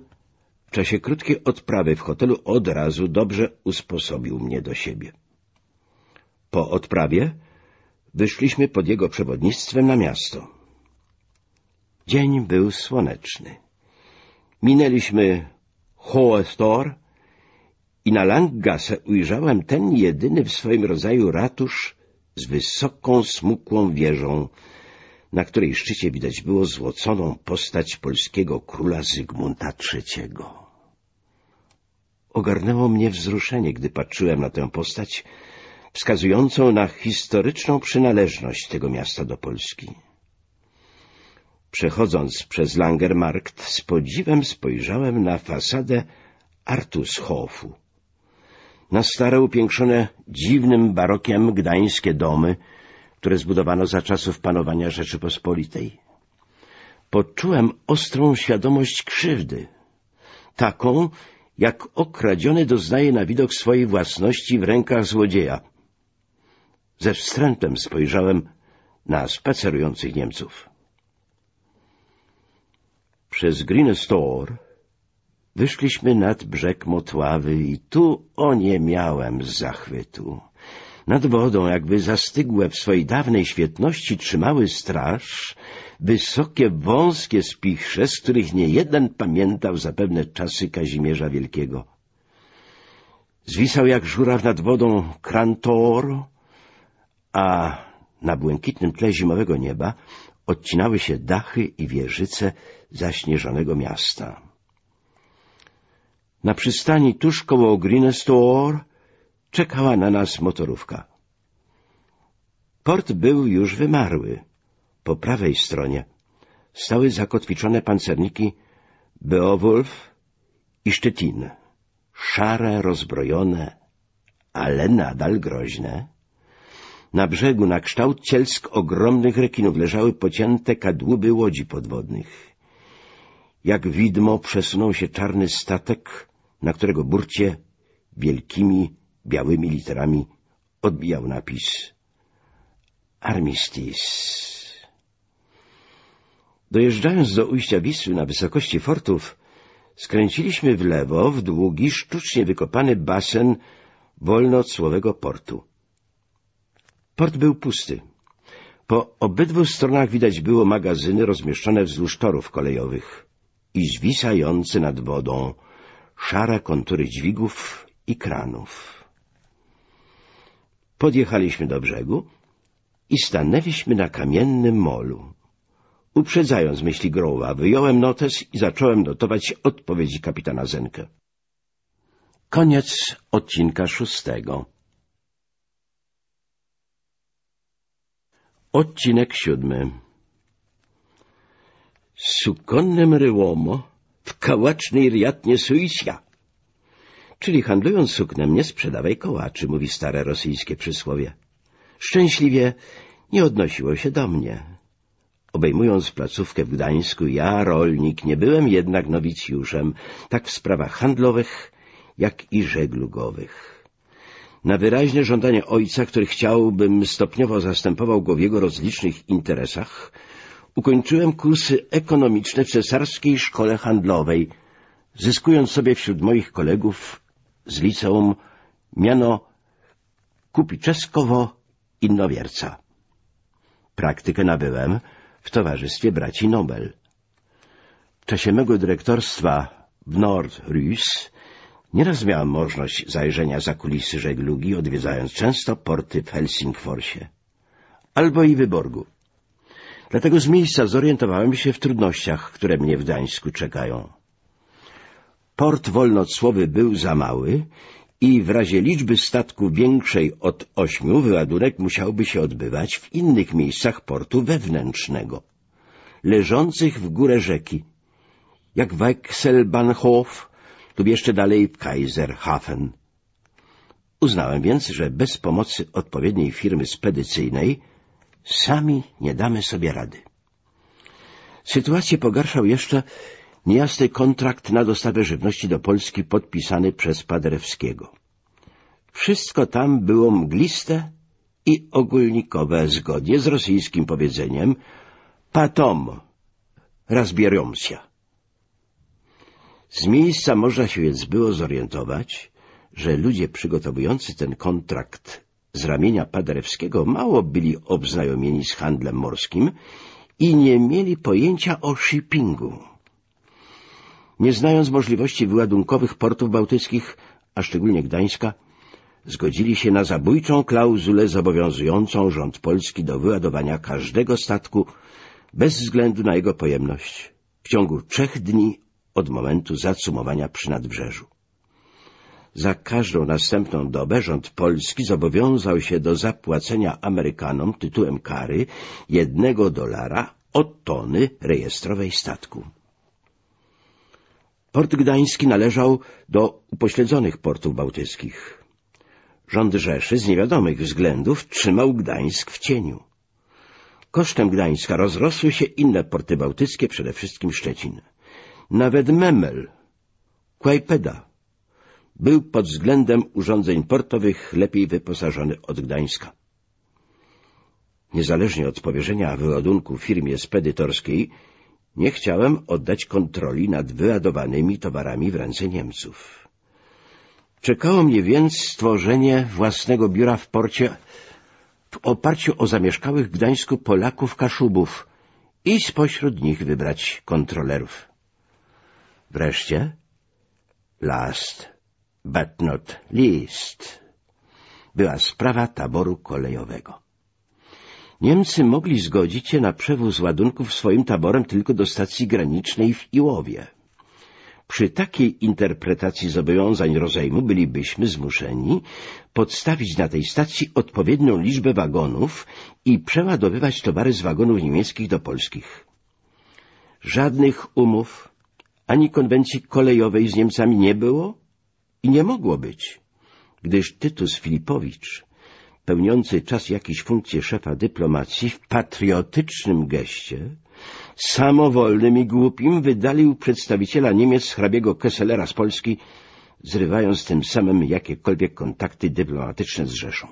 w czasie krótkiej odprawy w hotelu od razu dobrze usposobił mnie do siebie. Po odprawie wyszliśmy pod jego przewodnictwem na miasto. Dzień był słoneczny. Minęliśmy Hohe Tor i na Langgasse ujrzałem ten jedyny w swoim rodzaju ratusz z wysoką, smukłą wieżą, na której szczycie widać było złoconą postać polskiego króla Zygmunta III. Ogarnęło mnie wzruszenie, gdy patrzyłem na tę postać, wskazującą na historyczną przynależność tego miasta do Polski. Przechodząc przez Langermarkt, z podziwem spojrzałem na fasadę Artushofu. Na stare, upiększone dziwnym barokiem gdańskie domy, które zbudowano za czasów panowania Rzeczypospolitej. Poczułem ostrą świadomość krzywdy, taką, jak okradziony doznaje na widok swojej własności w rękach złodzieja. Ze wstrętem spojrzałem na spacerujących Niemców. Przez Green Store wyszliśmy nad brzeg Motławy i tu oniemiałem z zachwytu. Nad wodą, jakby zastygłe w swojej dawnej świetności, trzymały straż wysokie, wąskie spichrze, z których nie jeden pamiętał zapewne czasy Kazimierza Wielkiego. Zwisał jak żuraw nad wodą Krantor, a na błękitnym tle zimowego nieba odcinały się dachy i wieżyce zaśnieżonego miasta. Na przystani tuż koło Green Store czekała na nas motorówka. Port był już wymarły. Po prawej stronie stały zakotwiczone pancerniki Beowulf i Szczecin, szare, rozbrojone, ale nadal groźne. Na brzegu, na kształt cielsk ogromnych rekinów, leżały pocięte kadłuby łodzi podwodnych. Jak widmo przesunął się czarny statek, na którego burcie wielkimi, białymi literami odbijał napis Armistice. Dojeżdżając do ujścia Wisły na wysokości fortów, skręciliśmy w lewo w długi, sztucznie wykopany basen wolnocłowego portu. Port był pusty. Po obydwu stronach widać było magazyny rozmieszczone wzdłuż torów kolejowych i zwisające nad wodą szare kontury dźwigów i kranów. Podjechaliśmy do brzegu i stanęliśmy na kamiennym molu. Uprzedzając myśli Growa, wyjąłem notes i zacząłem notować odpowiedzi kapitana Zenkę. Koniec odcinka szóstego. Odcinek siódmy. Sukonnym ryłomo w kałacznej riatnie suisia. Czyli handlując suknem nie sprzedawaj kołaczy, mówi stare rosyjskie przysłowie. Szczęśliwie nie odnosiło się do mnie. Obejmując placówkę w Gdańsku, ja, rolnik, nie byłem jednak nowicjuszem, tak w sprawach handlowych, jak i żeglugowych. Na wyraźne żądanie ojca, który chciałbym stopniowo zastępował go w jego rozlicznych interesach, ukończyłem kursy ekonomiczne w cesarskiej szkole handlowej, zyskując sobie wśród moich kolegów z liceum miano Kupiczeskowo-Innowierca. Praktykę nabyłem w towarzystwie braci Nobel. W czasie mego dyrektorstwa w Nord-Rus nieraz miałem możliwość zajrzenia za kulisy żeglugi, odwiedzając często porty w Helsingforsie albo i Wyborgu. Dlatego z miejsca zorientowałem się w trudnościach, które mnie w Gdańsku czekają. Port wolnocłowy był za mały i w razie liczby statków większej od ośmiu wyładunek musiałby się odbywać w innych miejscach portu wewnętrznego, leżących w górę rzeki, jak Weixelbahnhof lub jeszcze dalej Kaiserhafen. Uznałem więc, że bez pomocy odpowiedniej firmy spedycyjnej sami nie damy sobie rady. Sytuację pogarszał jeszcze niejasny kontrakt na dostawę żywności do Polski podpisany przez Paderewskiego. Wszystko tam było mgliste i ogólnikowe, zgodnie z rosyjskim powiedzeniem patom, razbieromsia. Z miejsca można się więc było zorientować, że ludzie przygotowujący ten kontrakt z ramienia Paderewskiego mało byli obznajomieni z handlem morskim i nie mieli pojęcia o shippingu nie znając możliwości wyładunkowych portów bałtyckich, a szczególnie Gdańska, zgodzili się na zabójczą klauzulę zobowiązującą rząd polski do wyładowania każdego statku bez względu na jego pojemność w ciągu trzech dni od momentu zacumowania przy nadbrzeżu. Za każdą następną dobę rząd polski zobowiązał się do zapłacenia Amerykanom tytułem kary jednego dolara od tony rejestrowej statku. Port Gdański należał do upośledzonych portów bałtyckich. Rząd Rzeszy z niewiadomych względów trzymał Gdańsk w cieniu. Kosztem Gdańska rozrosły się inne porty bałtyckie, przede wszystkim Szczecin. Nawet Memel, Kłajpeda, był pod względem urządzeń portowych lepiej wyposażony od Gdańska. Niezależnie od powierzenia wyładunku firmie spedytorskiej, nie chciałem oddać kontroli nad wyładowanymi towarami w ręce Niemców. Czekało mnie więc stworzenie własnego biura w porcie w oparciu o zamieszkałych w Gdańsku Polaków Kaszubów i spośród nich wybrać kontrolerów. Wreszcie, last but not least, była sprawa taboru kolejowego. Niemcy mogli zgodzić się na przewóz ładunków swoim taborem tylko do stacji granicznej w Iłowie. Przy takiej interpretacji zobowiązań rozejmu bylibyśmy zmuszeni podstawić na tej stacji odpowiednią liczbę wagonów i przeładowywać towary z wagonów niemieckich do polskich. Żadnych umów ani konwencji kolejowej z Niemcami nie było i nie mogło być, gdyż Tytus Filipowicz pełniący czas jakiś funkcję szefa dyplomacji, w patriotycznym geście, samowolnym i głupim, wydalił przedstawiciela Niemiec hrabiego Kesselera z Polski, zrywając tym samym jakiekolwiek kontakty dyplomatyczne z Rzeszą.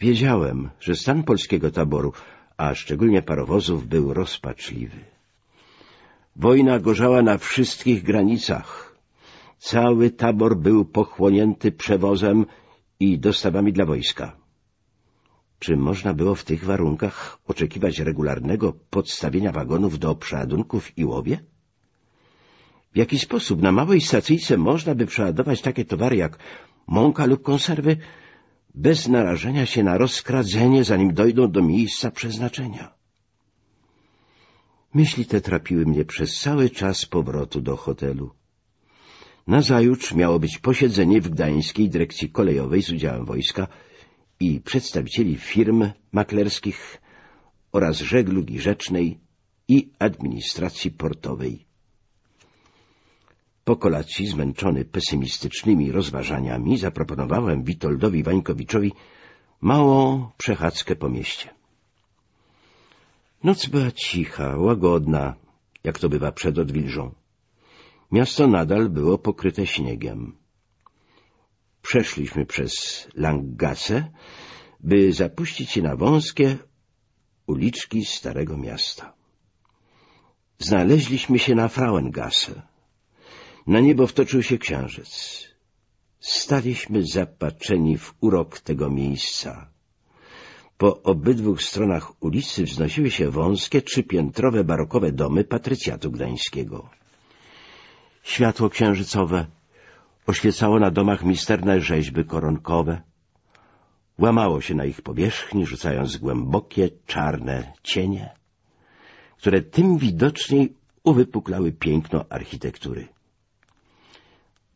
Wiedziałem, że stan polskiego taboru, a szczególnie parowozów, był rozpaczliwy. Wojna gorzała na wszystkich granicach. Cały tabor był pochłonięty przewozem i dostawami dla wojska. Czy można było w tych warunkach oczekiwać regularnego podstawienia wagonów do przeładunków i łowie? W jaki sposób na małej stacyjce można by przeładować takie towary jak mąka lub konserwy bez narażenia się na rozkradzenie, zanim dojdą do miejsca przeznaczenia? Myśli te trapiły mnie przez cały czas powrotu do hotelu. Nazajutrz miało być posiedzenie w Gdańskiej Dyrekcji Kolejowej z udziałem wojska i przedstawicieli firm maklerskich oraz żeglugi rzecznej i administracji portowej. Po kolacji, zmęczony pesymistycznymi rozważaniami, zaproponowałem Witoldowi Wańkowiczowi małą przechadzkę po mieście. Noc była cicha, łagodna, jak to bywa przed odwilżą. Miasto nadal było pokryte śniegiem. Przeszliśmy przez Langgasse, by zapuścić się na wąskie uliczki Starego Miasta. Znaleźliśmy się na Frauengasse. Na niebo wtoczył się księżyc. Staliśmy zapatrzeni w urok tego miejsca. Po obydwu stronach ulicy wznosiły się wąskie, trzypiętrowe barokowe domy patrycjatu gdańskiego. Światło księżycowe oświecało na domach misterne rzeźby koronkowe. Łamało się na ich powierzchni, rzucając głębokie, czarne cienie, które tym widoczniej uwypuklały piękno architektury.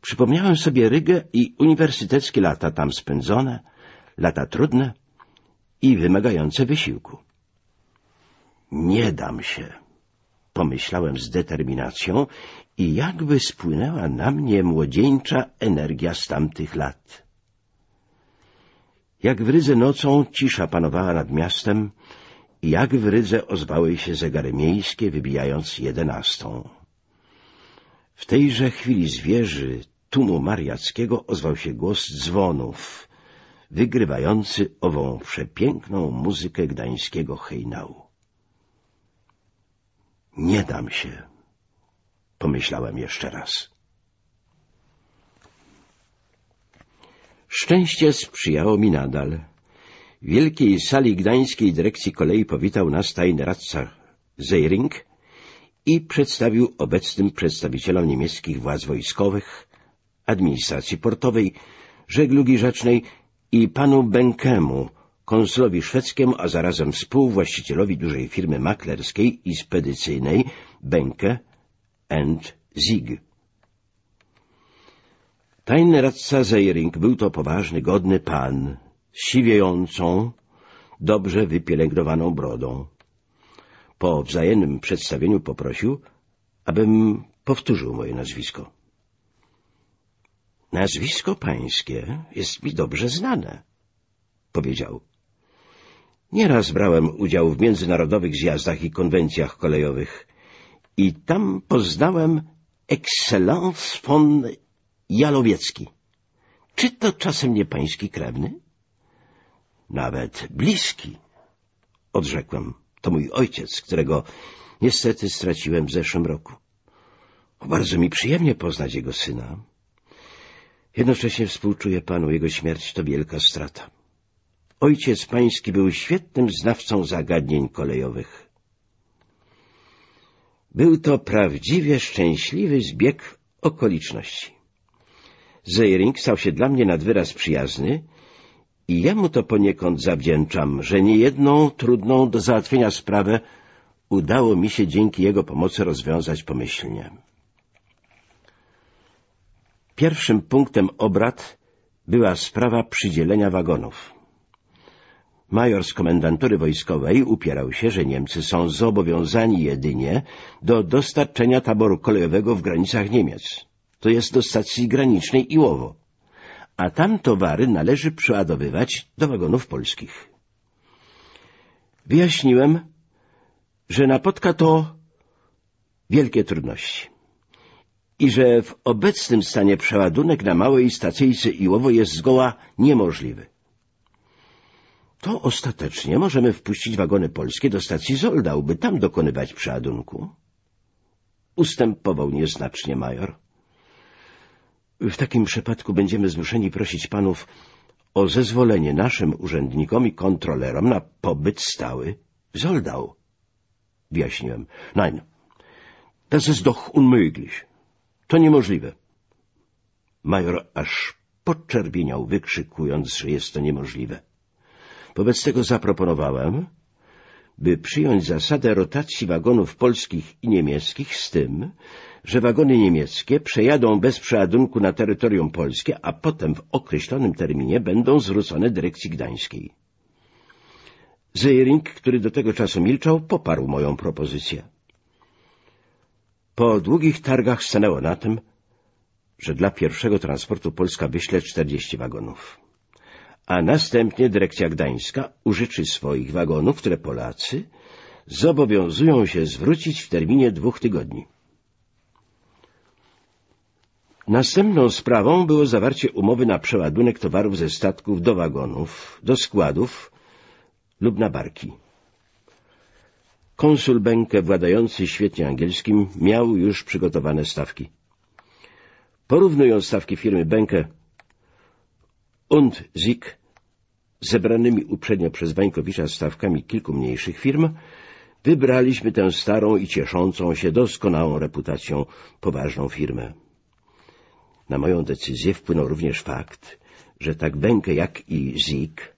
Przypomniałem sobie Rygę i uniwersyteckie lata tam spędzone, lata trudne i wymagające wysiłku. Nie dam się, pomyślałem z determinacją i jakby spłynęła na mnie młodzieńcza energia z tamtych lat. Jak w Rydze nocą cisza panowała nad miastem i jak w Rydze ozwały się zegary miejskie, wybijając jedenastą. W tejże chwili z wieży tłumu mariackiego ozwał się głos dzwonów, wygrywający ową przepiękną muzykę gdańskiego hejnału. Nie dam się, pomyślałem jeszcze raz. Szczęście sprzyjało mi nadal. W wielkiej sali gdańskiej dyrekcji kolei powitał nas tajny radca Zeiring i przedstawił obecnym przedstawicielom niemieckich władz wojskowych, administracji portowej, żeglugi rzecznej i panu Benkemu, konsulowi szwedzkiemu, a zarazem współwłaścicielowi dużej firmy maklerskiej i spedycyjnej Benke and Zig. Tajny radca Zeiring był to poważny, godny pan, z siwiejącą, dobrze wypielęgnowaną brodą. Po wzajemnym przedstawieniu poprosił, abym powtórzył moje nazwisko. Nazwisko pańskie jest mi dobrze znane, powiedział. Nieraz brałem udział w międzynarodowych zjazdach i konwencjach kolejowych i tam poznałem Excellence von Jalowiecki. Czy to czasem nie pański krewny? Nawet bliski, odrzekłem. To mój ojciec, którego niestety straciłem w zeszłym roku. Bardzo mi przyjemnie poznać jego syna. Jednocześnie współczuję panu, jego śmierć to wielka strata. Ojciec pański był świetnym znawcą zagadnień kolejowych. Był to prawdziwie szczęśliwy zbieg okoliczności. Zeiring stał się dla mnie nad wyraz przyjazny i jemu to poniekąd zawdzięczam, że niejedną trudną do załatwienia sprawę udało mi się dzięki jego pomocy rozwiązać pomyślnie. Pierwszym punktem obrad była sprawa przydzielenia wagonów. Major z komendantury wojskowej upierał się, że Niemcy są zobowiązani jedynie do dostarczenia taboru kolejowego w granicach Niemiec, to jest do stacji granicznej Iłowo, a tam towary należy przeładowywać do wagonów polskich. Wyjaśniłem, że napotka to wielkie trudności i że w obecnym stanie przeładunek na małej stacyjce Iłowo jest zgoła niemożliwy. To ostatecznie możemy wpuścić wagony polskie do stacji Zoldau, by tam dokonywać przeładunku. Ustępował nieznacznie major. W takim przypadku będziemy zmuszeni prosić panów o zezwolenie naszym urzędnikom i kontrolerom na pobyt stały w Zoldau. Wyjaśniłem. Nein, das ist doch unmöglich. To niemożliwe. Major aż by przyjąć zasadę rotacji wagonów polskich i niemieckich z tym, że wagony niemieckie przejadą bez przeładunku na terytorium polskie, a potem w określonym terminie będą zwrócone dyrekcji gdańskiej. Zeiring, który do tego czasu milczał, poparł moją propozycję. Po długich targach stanęło na tym, że dla pierwszego transportu Polska wyśle 40 wagonów. A następnie dyrekcja gdańska użyczy swoich wagonów, które Polacy zobowiązują się zwrócić w terminie dwóch tygodni. Następną sprawą było zawarcie umowy na przeładunek towarów ze statków do wagonów, do składów lub na barki. Konsul Benke, władający świetnie angielskim, miał już przygotowane stawki. Porównując stawki firmy Benke und Zik z zebranymi uprzednio przez Bańkowicza stawkami kilku mniejszych firm, wybraliśmy tę starą i cieszącą się doskonałą reputacją poważną firmę. Na moją decyzję wpłynął również fakt, że tak Benke jak i Zik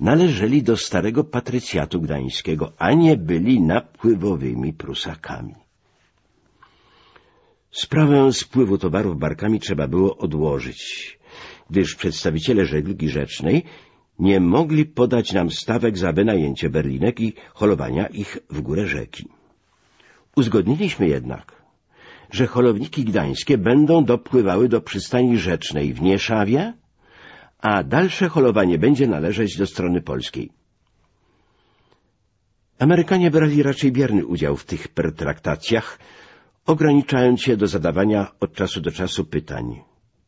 należeli do starego patrycjatu gdańskiego, a nie byli napływowymi Prusakami. Sprawę spływu towarów barkami trzeba było odłożyć, gdyż przedstawiciele żeglugi rzecznej nie mogli podać nam stawek za wynajęcie berlinek i holowania ich w górę rzeki. Uzgodniliśmy jednak, że holowniki gdańskie będą dopływały do przystani rzecznej w Nieszawie, a dalsze holowanie będzie należeć do strony polskiej. Amerykanie brali raczej bierny udział w tych pertraktacjach, ograniczając się do zadawania od czasu do czasu pytań.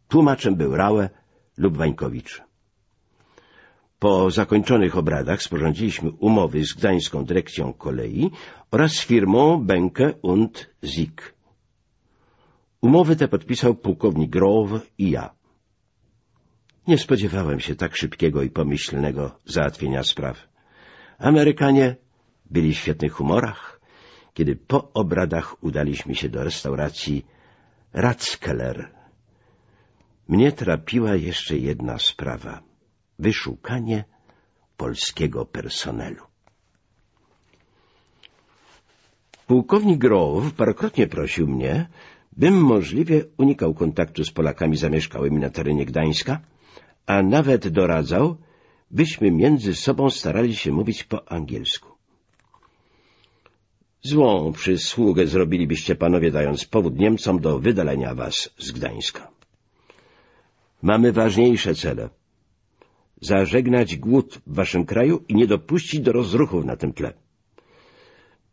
Tłumaczem był Rałe lub Wańkowicz. Po zakończonych obradach sporządziliśmy umowy z Gdańską Dyrekcją Kolei oraz z firmą Benke und Zik. Umowy te podpisał pułkownik Grove i ja. Nie spodziewałem się tak szybkiego i pomyślnego załatwienia spraw. Amerykanie byli w świetnych humorach, kiedy po obradach udaliśmy się do restauracji Ratzkeller. Mnie trapiła jeszcze jedna sprawa — wyszukanie polskiego personelu. Pułkownik Grove parokrotnie prosił mnie, bym możliwie unikał kontaktu z Polakami zamieszkałymi na terenie Gdańska, a nawet doradzał, byśmy między sobą starali się mówić po angielsku. Złą przysługę zrobilibyście panowie, dając powód Niemcom do wydalenia was z Gdańska. Mamy ważniejsze cele. Zażegnać głód w waszym kraju i nie dopuścić do rozruchów na tym tle.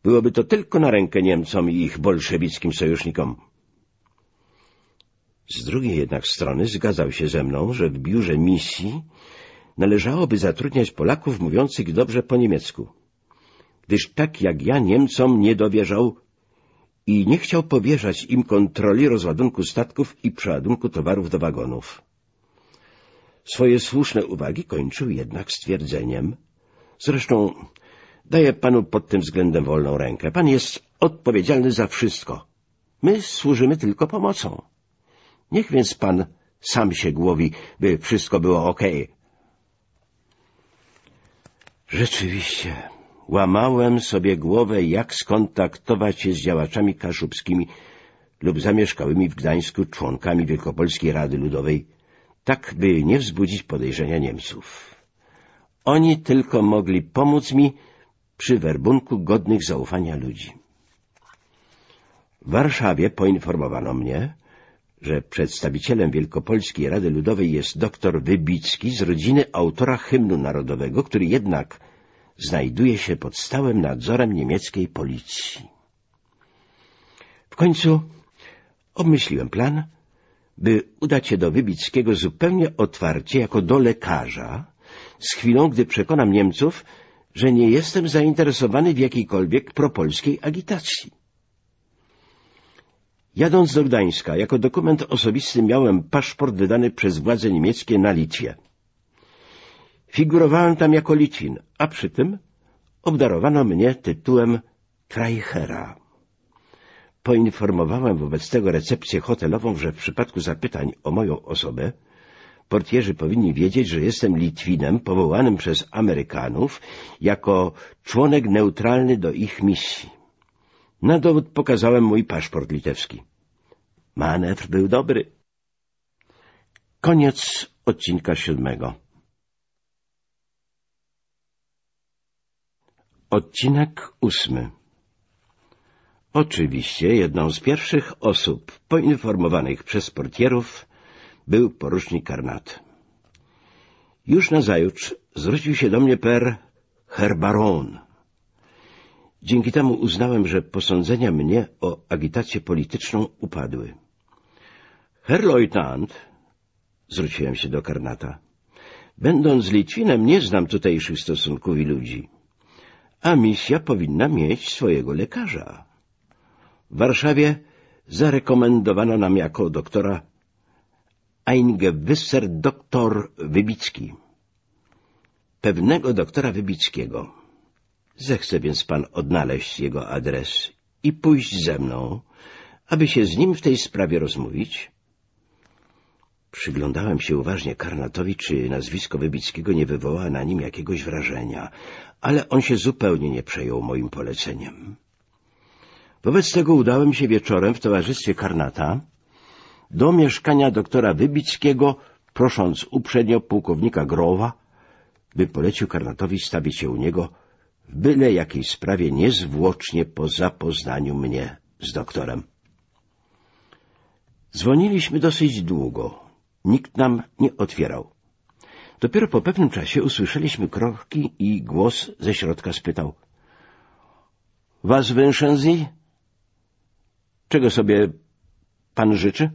Byłoby to tylko na rękę Niemcom i ich bolszewickim sojusznikom. Z drugiej jednak strony zgadzał się ze mną, że w biurze misji należałoby zatrudniać Polaków mówiących dobrze po niemiecku, gdyż tak jak ja Niemcom nie dowierzał i nie chciał powierzać im kontroli rozładunku statków i przeładunku towarów do wagonów. Swoje słuszne uwagi kończył jednak stwierdzeniem. Zresztą daję panu pod tym względem wolną rękę. Pan jest odpowiedzialny za wszystko. My służymy tylko pomocą. Niech więc pan sam się głowi, by wszystko było ok. Rzeczywiście, łamałem sobie głowę, jak skontaktować się z działaczami kaszubskimi lub zamieszkałymi w Gdańsku członkami Wielkopolskiej Rady Ludowej, tak by nie wzbudzić podejrzenia Niemców. Oni tylko mogli pomóc mi przy werbunku godnych zaufania ludzi. W Warszawie poinformowano mnie, że przedstawicielem Wielkopolskiej Rady Ludowej jest doktor Wybicki z rodziny autora hymnu narodowego, który jednak znajduje się pod stałym nadzorem niemieckiej policji. W końcu obmyśliłem plan, by udać się do Wybickiego zupełnie otwarcie jako do lekarza, z chwilą, gdy przekonam Niemców, że nie jestem zainteresowany w jakiejkolwiek propolskiej agitacji. Jadąc do Gdańska, jako dokument osobisty miałem paszport wydany przez władze niemieckie na Litwie. Figurowałem tam jako Litwin, a przy tym obdarowano mnie tytułem Freichera. Poinformowałem wobec tego recepcję hotelową, że w przypadku zapytań o moją osobę Portierzy powinni wiedzieć, że jestem Litwinem powołanym przez Amerykanów jako członek neutralny do ich misji. Na dowód pokazałem mój paszport litewski. Manewr był dobry. Koniec odcinka siódmego. Odcinek ósmy. Oczywiście jedną z pierwszych osób poinformowanych przez portierów był porucznik Karnat. Już nazajutrz zwrócił się do mnie per Herr Baron. Dzięki temu uznałem, że posądzenia mnie o agitację polityczną upadły. Herr Leutnant, zwróciłem się do Karnata, będąc Litwinem nie znam tutejszych stosunków i ludzi, a misja powinna mieć swojego lekarza. W Warszawie zarekomendowano nam jako doktora Eingewisser doktor Wybicki. Pewnego doktora Wybickiego. Zechce więc pan odnaleźć jego adres i pójść ze mną, aby się z nim w tej sprawie rozmówić? Przyglądałem się uważnie Karnatowi, czy nazwisko Wybickiego nie wywoła na nim jakiegoś wrażenia, ale on się zupełnie nie przejął moim poleceniem. Wobec tego udałem się wieczorem w towarzystwie Karnata do mieszkania doktora Wybickiego, prosząc uprzednio pułkownika Growa, by polecił Karnatowi stawić się u niego w byle jakiej sprawie niezwłocznie po zapoznaniu mnie z doktorem. Dzwoniliśmy dosyć długo. Nikt nam nie otwierał. Dopiero po pewnym czasie usłyszeliśmy kroki i głos ze środka spytał. — Was węszędzi? Czego sobie pan życzy?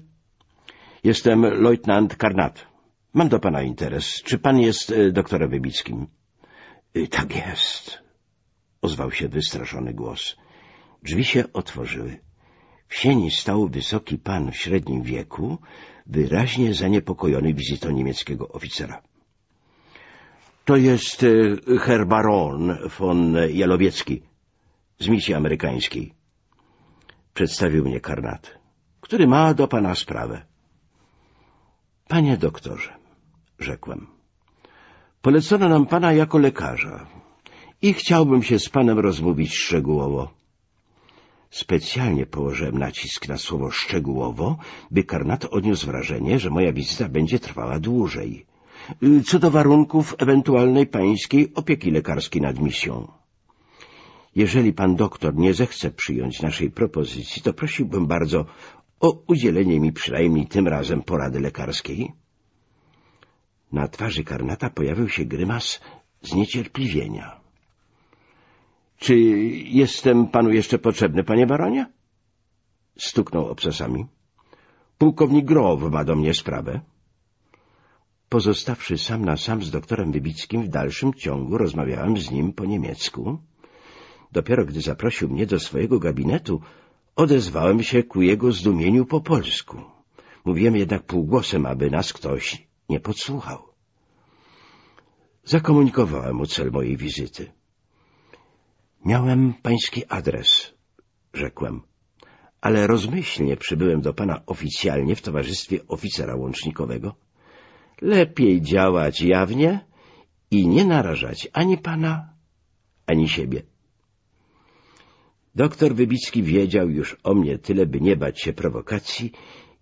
Jestem leutnant Karnat. Mam do pana interes. Czy pan jest e, doktorem Wybickim? E, tak jest, ozwał się wystraszony głos. Drzwi się otworzyły. W sieni stał wysoki pan w średnim wieku, wyraźnie zaniepokojony wizytą niemieckiego oficera. To jest e, Herr Baron von Jalowiecki z misji amerykańskiej. Przedstawił mnie Karnat, który ma do pana sprawę. Panie doktorze, rzekłem, polecono nam pana jako lekarza i chciałbym się z panem rozmówić szczegółowo. Specjalnie położyłem nacisk na słowo szczegółowo, by Karnat odniósł wrażenie, że moja wizyta będzie trwała dłużej. Co do warunków ewentualnej pańskiej opieki lekarskiej nad misją. Jeżeli pan doktor nie zechce przyjąć naszej propozycji, to prosiłbym bardzo o udzielenie mi przynajmniej tym razem porady lekarskiej. Na twarzy Karnata pojawił się grymas zniecierpliwienia. — Czy jestem panu jeszcze potrzebny, panie baronie? Stuknął obcasami. — Pułkownik Grow ma do mnie sprawę. Pozostawszy sam na sam z doktorem Wybickim, w dalszym ciągu rozmawiałem z nim po niemiecku. Dopiero gdy zaprosił mnie do swojego gabinetu, Odezwałem się ku jego zdumieniu po polsku. Mówiłem jednak półgłosem, aby nas ktoś nie podsłuchał. Zakomunikowałem mu cel mojej wizyty. Miałem pański adres, rzekłem, ale rozmyślnie przybyłem do pana oficjalnie w towarzystwie oficera łącznikowego. Lepiej działać jawnie i nie narażać ani pana, ani siebie. Doktor Wybicki wiedział już o mnie tyle, by nie bać się prowokacji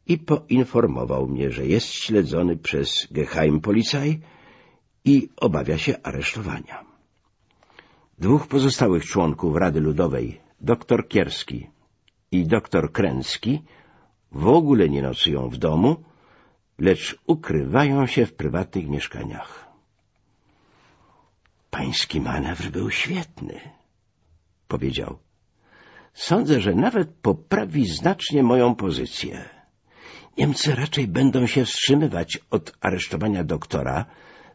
i poinformował mnie, że jest śledzony przez Geheimpolizei i obawia się aresztowania. Dwóch pozostałych członków Rady Ludowej, doktor Kierski i doktor Kręcki, w ogóle nie nocują w domu, lecz ukrywają się w prywatnych mieszkaniach. Pański manewr był świetny, powiedział. Sądzę, że nawet poprawi znacznie moją pozycję. Niemcy raczej będą się wstrzymywać od aresztowania doktora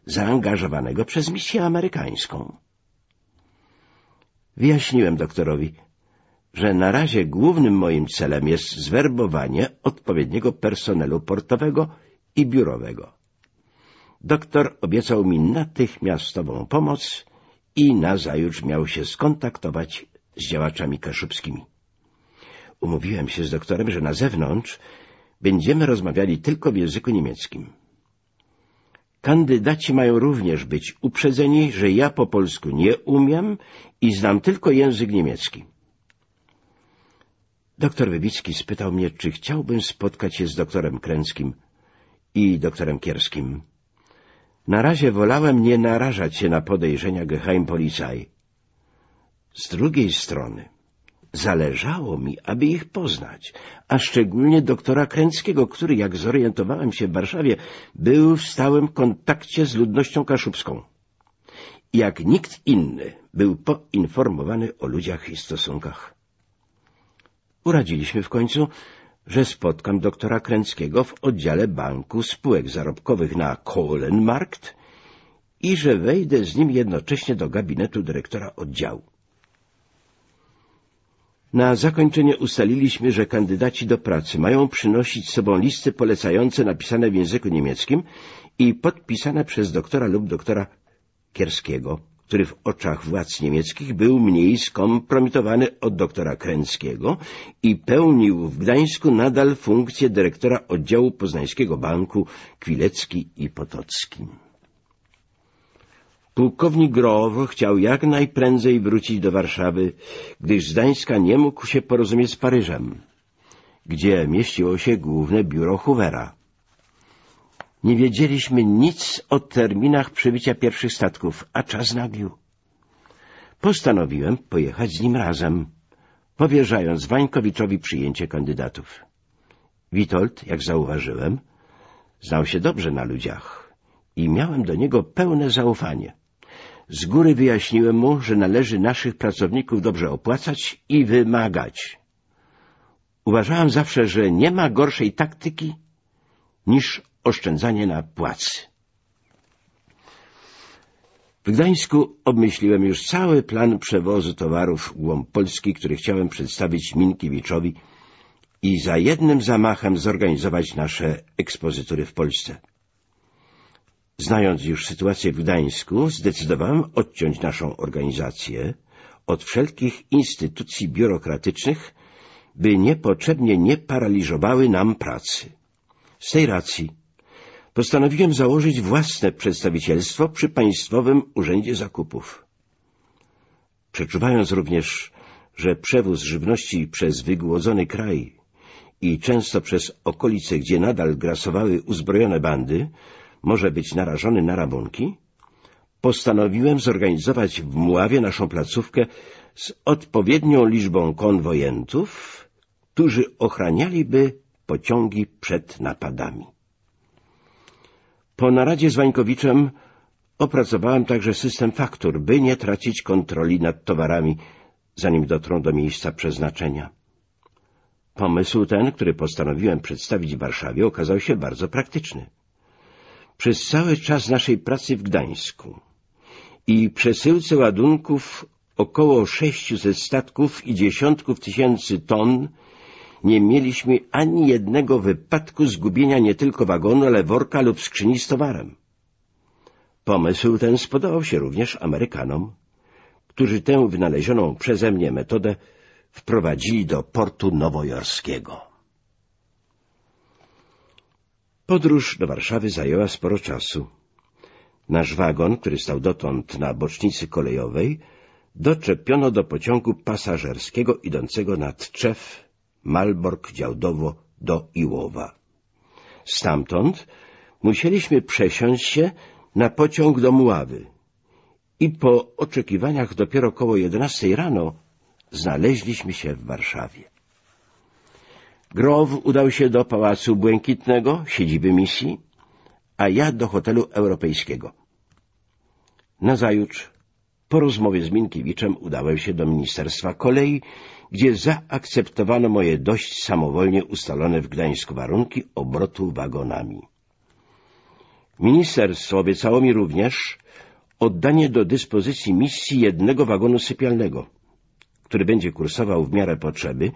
zaangażowanego przez misję amerykańską. Wyjaśniłem doktorowi, że na razie głównym moim celem jest zwerbowanie odpowiedniego personelu portowego i biurowego. Doktor obiecał mi natychmiastową pomoc i nazajutrz miał się skontaktować z działaczami kaszubskimi. Umówiłem się z doktorem, że na zewnątrz będziemy rozmawiali tylko w języku niemieckim. Kandydaci mają również być uprzedzeni, że ja po polsku nie umiem i znam tylko język niemiecki. Doktor Wybicki spytał mnie, czy chciałbym spotkać się z doktorem Kręckim i doktorem Kierskim. Na razie wolałem nie narażać się na podejrzenia Geheimpolizei. Z drugiej strony zależało mi, aby ich poznać, a szczególnie doktora Kręckiego, który, jak zorientowałem się w Warszawie, był w stałym kontakcie z ludnością kaszubską. Jak nikt inny był poinformowany o ludziach i stosunkach. Uradziliśmy w końcu, że spotkam doktora Kręckiego w oddziale Banku Spółek Zarobkowych na Kohlenmarkt i że wejdę z nim jednocześnie do gabinetu dyrektora oddziału. Na zakończenie ustaliliśmy, że kandydaci do pracy mają przynosić z sobą listy polecające napisane w języku niemieckim i podpisane przez doktora lub doktora Kierskiego, który w oczach władz niemieckich był mniej skompromitowany od doktora Kręckiego i pełnił w Gdańsku nadal funkcję dyrektora oddziału Poznańskiego Banku Kwilecki i Potocki. Pułkownik Grow chciał jak najprędzej wrócić do Warszawy, gdyż z Gdańska nie mógł się porozumieć z Paryżem, gdzie mieściło się główne biuro Hoovera. Nie wiedzieliśmy nic o terminach przybycia pierwszych statków, a czas nabił. Postanowiłem pojechać z nim razem, powierzając Wańkowiczowi przyjęcie kandydatów. Witold, jak zauważyłem, znał się dobrze na ludziach i miałem do niego pełne zaufanie. Z góry wyjaśniłem mu, że należy naszych pracowników dobrze opłacać i wymagać. Uważałem zawsze, że nie ma gorszej taktyki niż oszczędzanie na płacy. W Gdańsku obmyśliłem już cały plan przewozu towarów głąb Polski, który chciałem przedstawić Minkiewiczowi i za jednym zamachem zorganizować nasze ekspozytury w Polsce. Znając już sytuację w Gdańsku, zdecydowałem odciąć naszą organizację od wszelkich instytucji biurokratycznych, by niepotrzebnie nie paraliżowały nam pracy. Z tej racji postanowiłem założyć własne przedstawicielstwo przy Państwowym Urzędzie Zakupów. Przeczuwając również, że przewóz żywności przez wygłodzony kraj i często przez okolice, gdzie nadal grasowały uzbrojone bandy, może być narażony na rabunki, postanowiłem zorganizować w Muławie naszą placówkę z odpowiednią liczbą konwojentów, którzy ochranialiby pociągi przed napadami. Po naradzie z Wańkowiczem opracowałem także system faktur, by nie tracić kontroli nad towarami, zanim dotrą do miejsca przeznaczenia. Pomysł ten, który postanowiłem przedstawić w Warszawie, okazał się bardzo praktyczny. Przez cały czas naszej pracy w Gdańsku i przesyłce ładunków około 600 statków i dziesiątków tysięcy ton nie mieliśmy ani jednego wypadku zgubienia nie tylko wagonu, ale worka lub skrzyni z towarem. Pomysł ten spodobał się również Amerykanom, którzy tę wynalezioną przeze mnie metodę wprowadzili do portu nowojorskiego. Podróż do Warszawy zajęła sporo czasu. Nasz wagon, który stał dotąd na bocznicy kolejowej, doczepiono do pociągu pasażerskiego idącego na Tczew, Malbork, Działdowo do Iłowa. Stamtąd musieliśmy przesiąść się na pociąg do Muławy i po oczekiwaniach dopiero koło jedenastej rano znaleźliśmy się w Warszawie. Grow udał się do Pałacu Błękitnego, siedziby misji, a ja do hotelu europejskiego. Nazajutrz, po rozmowie z Minkiewiczem, udałem się do Ministerstwa Kolei, gdzie zaakceptowano moje dość samowolnie ustalone w Gdańsku warunki obrotu wagonami. Ministerstwo obiecało mi również oddanie do dyspozycji misji jednego wagonu sypialnego, który będzie kursował w miarę potrzeby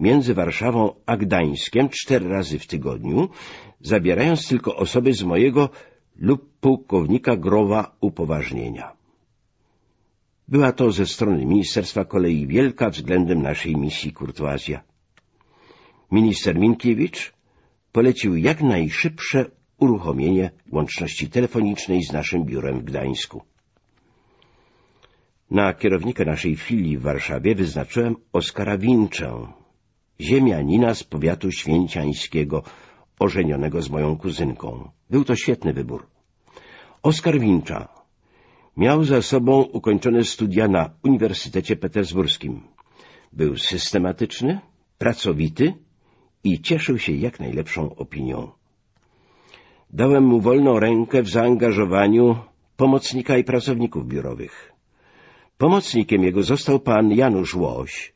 między Warszawą a Gdańskiem cztery razy w tygodniu, zabierając tylko osoby z mojego lub pułkownika Growa upoważnienia. Była to ze strony Ministerstwa Kolei wielka względem naszej misji kurtuazja. Minister Minkiewicz polecił jak najszybsze uruchomienie łączności telefonicznej z naszym biurem w Gdańsku. Na kierownika naszej filii w Warszawie wyznaczyłem Oskara Winczę, ziemianina z powiatu święciańskiego, ożenionego z moją kuzynką. Był to świetny wybór. Oskar Wincza miał za sobą ukończone studia na Uniwersytecie Petersburskim. Był systematyczny, pracowity i cieszył się jak najlepszą opinią. Dałem mu wolną rękę w zaangażowaniu pomocnika i pracowników biurowych. Pomocnikiem jego został pan Janusz Łoś,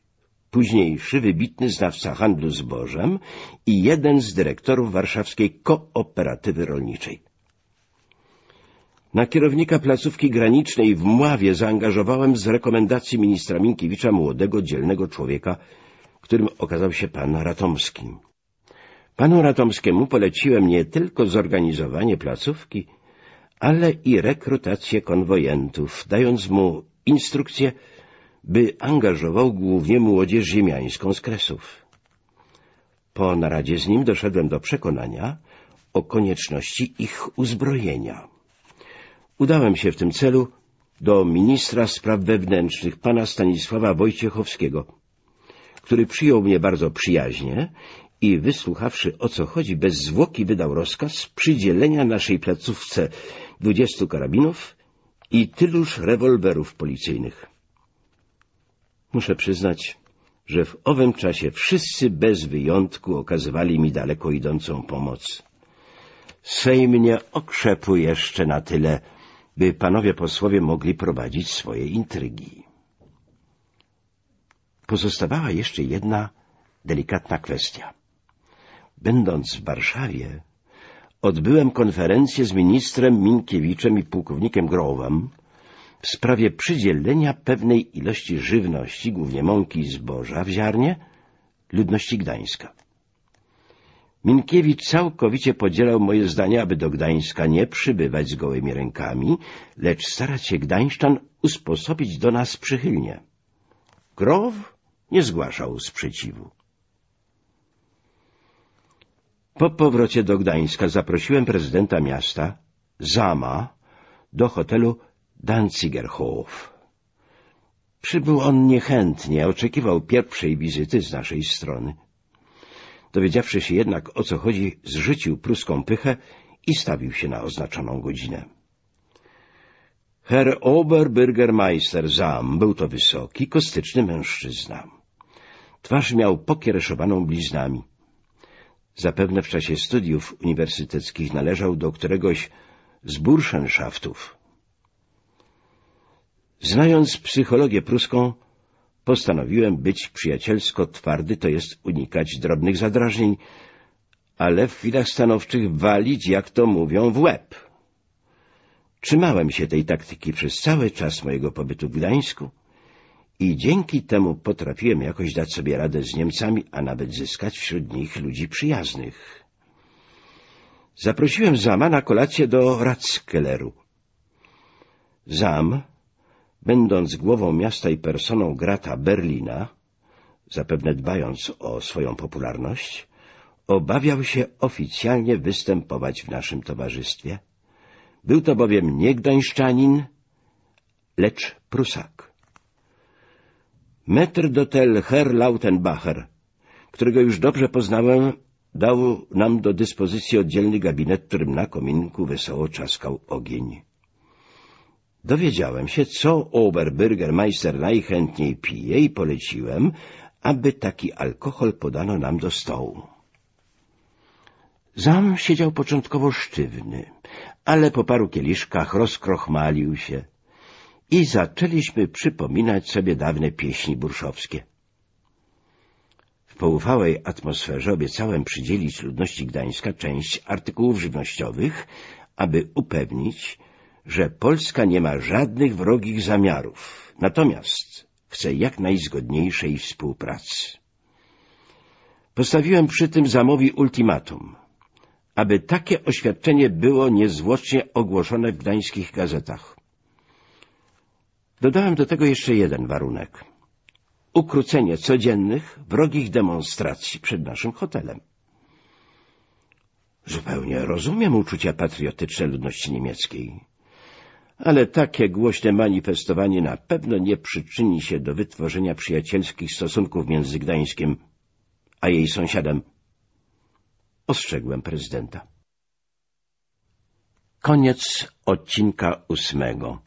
późniejszy wybitny znawca handlu zbożem i jeden z dyrektorów warszawskiej kooperatywy rolniczej. Na kierownika placówki granicznej w Mławie zaangażowałem z rekomendacji ministra Minkiewicza młodego, dzielnego człowieka, którym okazał się pan Ratomski. Panu Ratomskiemu poleciłem nie tylko zorganizowanie placówki, ale i rekrutację konwojentów, dając mu instrukcję, by angażował głównie młodzież ziemiańską z Kresów. Po naradzie z nim doszedłem do przekonania o konieczności ich uzbrojenia. Udałem się w tym celu do ministra spraw wewnętrznych, pana Stanisława Wojciechowskiego, który przyjął mnie bardzo przyjaźnie i wysłuchawszy o co chodzi, bez zwłoki wydał rozkaz przydzielenia naszej placówce dwudziestu karabinów i tyluż rewolwerów policyjnych. Muszę przyznać, że w owym czasie wszyscy bez wyjątku okazywali mi daleko idącą pomoc. Sejm mnie okrzepł jeszcze na tyle, by panowie posłowie mogli prowadzić swoje intrygi. Pozostawała jeszcze jedna delikatna kwestia. Będąc w Warszawie, odbyłem konferencję z ministrem Minkiewiczem i pułkownikiem Growem w sprawie przydzielenia pewnej ilości żywności, głównie mąki i zboża w ziarnie, ludności Gdańska. Minkiewicz całkowicie podzielał moje zdanie, aby do Gdańska nie przybywać z gołymi rękami, lecz starać się Gdańszczan usposobić do nas przychylnie. Grow nie zgłaszał sprzeciwu. Po powrocie do Gdańska zaprosiłem prezydenta miasta, Zama, do hotelu Danzigerhof. Przybył on niechętnie, oczekiwał pierwszej wizyty z naszej strony. Dowiedziawszy się jednak, o co chodzi, zrzucił pruską pychę i stawił się na oznaczoną godzinę. Herr Oberbürgermeister Zam był to wysoki, kostyczny mężczyzna. Twarz miał pokiereszowaną bliznami. Zapewne w czasie studiów uniwersyteckich należał do któregoś z burschenschaftów. Znając psychologię pruską, postanowiłem być przyjacielsko twardy, to jest unikać drobnych zadrażnień, ale w chwilach stanowczych walić, jak to mówią, w łeb. Trzymałem się tej taktyki przez cały czas mojego pobytu w Gdańsku i dzięki temu potrafiłem jakoś dać sobie radę z Niemcami, a nawet zyskać wśród nich ludzi przyjaznych. Zaprosiłem Zama na kolację do Ratzkelleru. Zam będąc głową miasta i personą Grata Berlina, zapewne dbając o swoją popularność, obawiał się oficjalnie występować w naszym towarzystwie. Był to bowiem nie gdańszczanin, lecz Prusak. Metr dotel Herr Lautenbacher, którego już dobrze poznałem, dał nam do dyspozycji oddzielny gabinet, którym na kominku wesoło czaskał ogień. Dowiedziałem się, co Oberbürgermeister najchętniej pije i poleciłem, aby taki alkohol podano nam do stołu. Zam siedział początkowo sztywny, ale po paru kieliszkach rozkrochmalił się i zaczęliśmy przypominać sobie dawne pieśni burszowskie. W poufałej atmosferze obiecałem przydzielić ludności Gdańska część artykułów żywnościowych, aby upewnić, że Polska nie ma żadnych wrogich zamiarów, natomiast chce jak najzgodniejszej współpracy. Postawiłem przy tym zamowi ultimatum, aby takie oświadczenie było niezwłocznie ogłoszone w gdańskich gazetach. Dodałem do tego jeszcze jeden warunek. Ukrócenie codziennych, wrogich demonstracji przed naszym hotelem. Zupełnie rozumiem uczucia patriotyczne ludności niemieckiej. Ale takie głośne manifestowanie na pewno nie przyczyni się do wytworzenia przyjacielskich stosunków między Gdańskiem a jej sąsiadem. Ostrzegłem prezydenta. Koniec odcinka ósmego.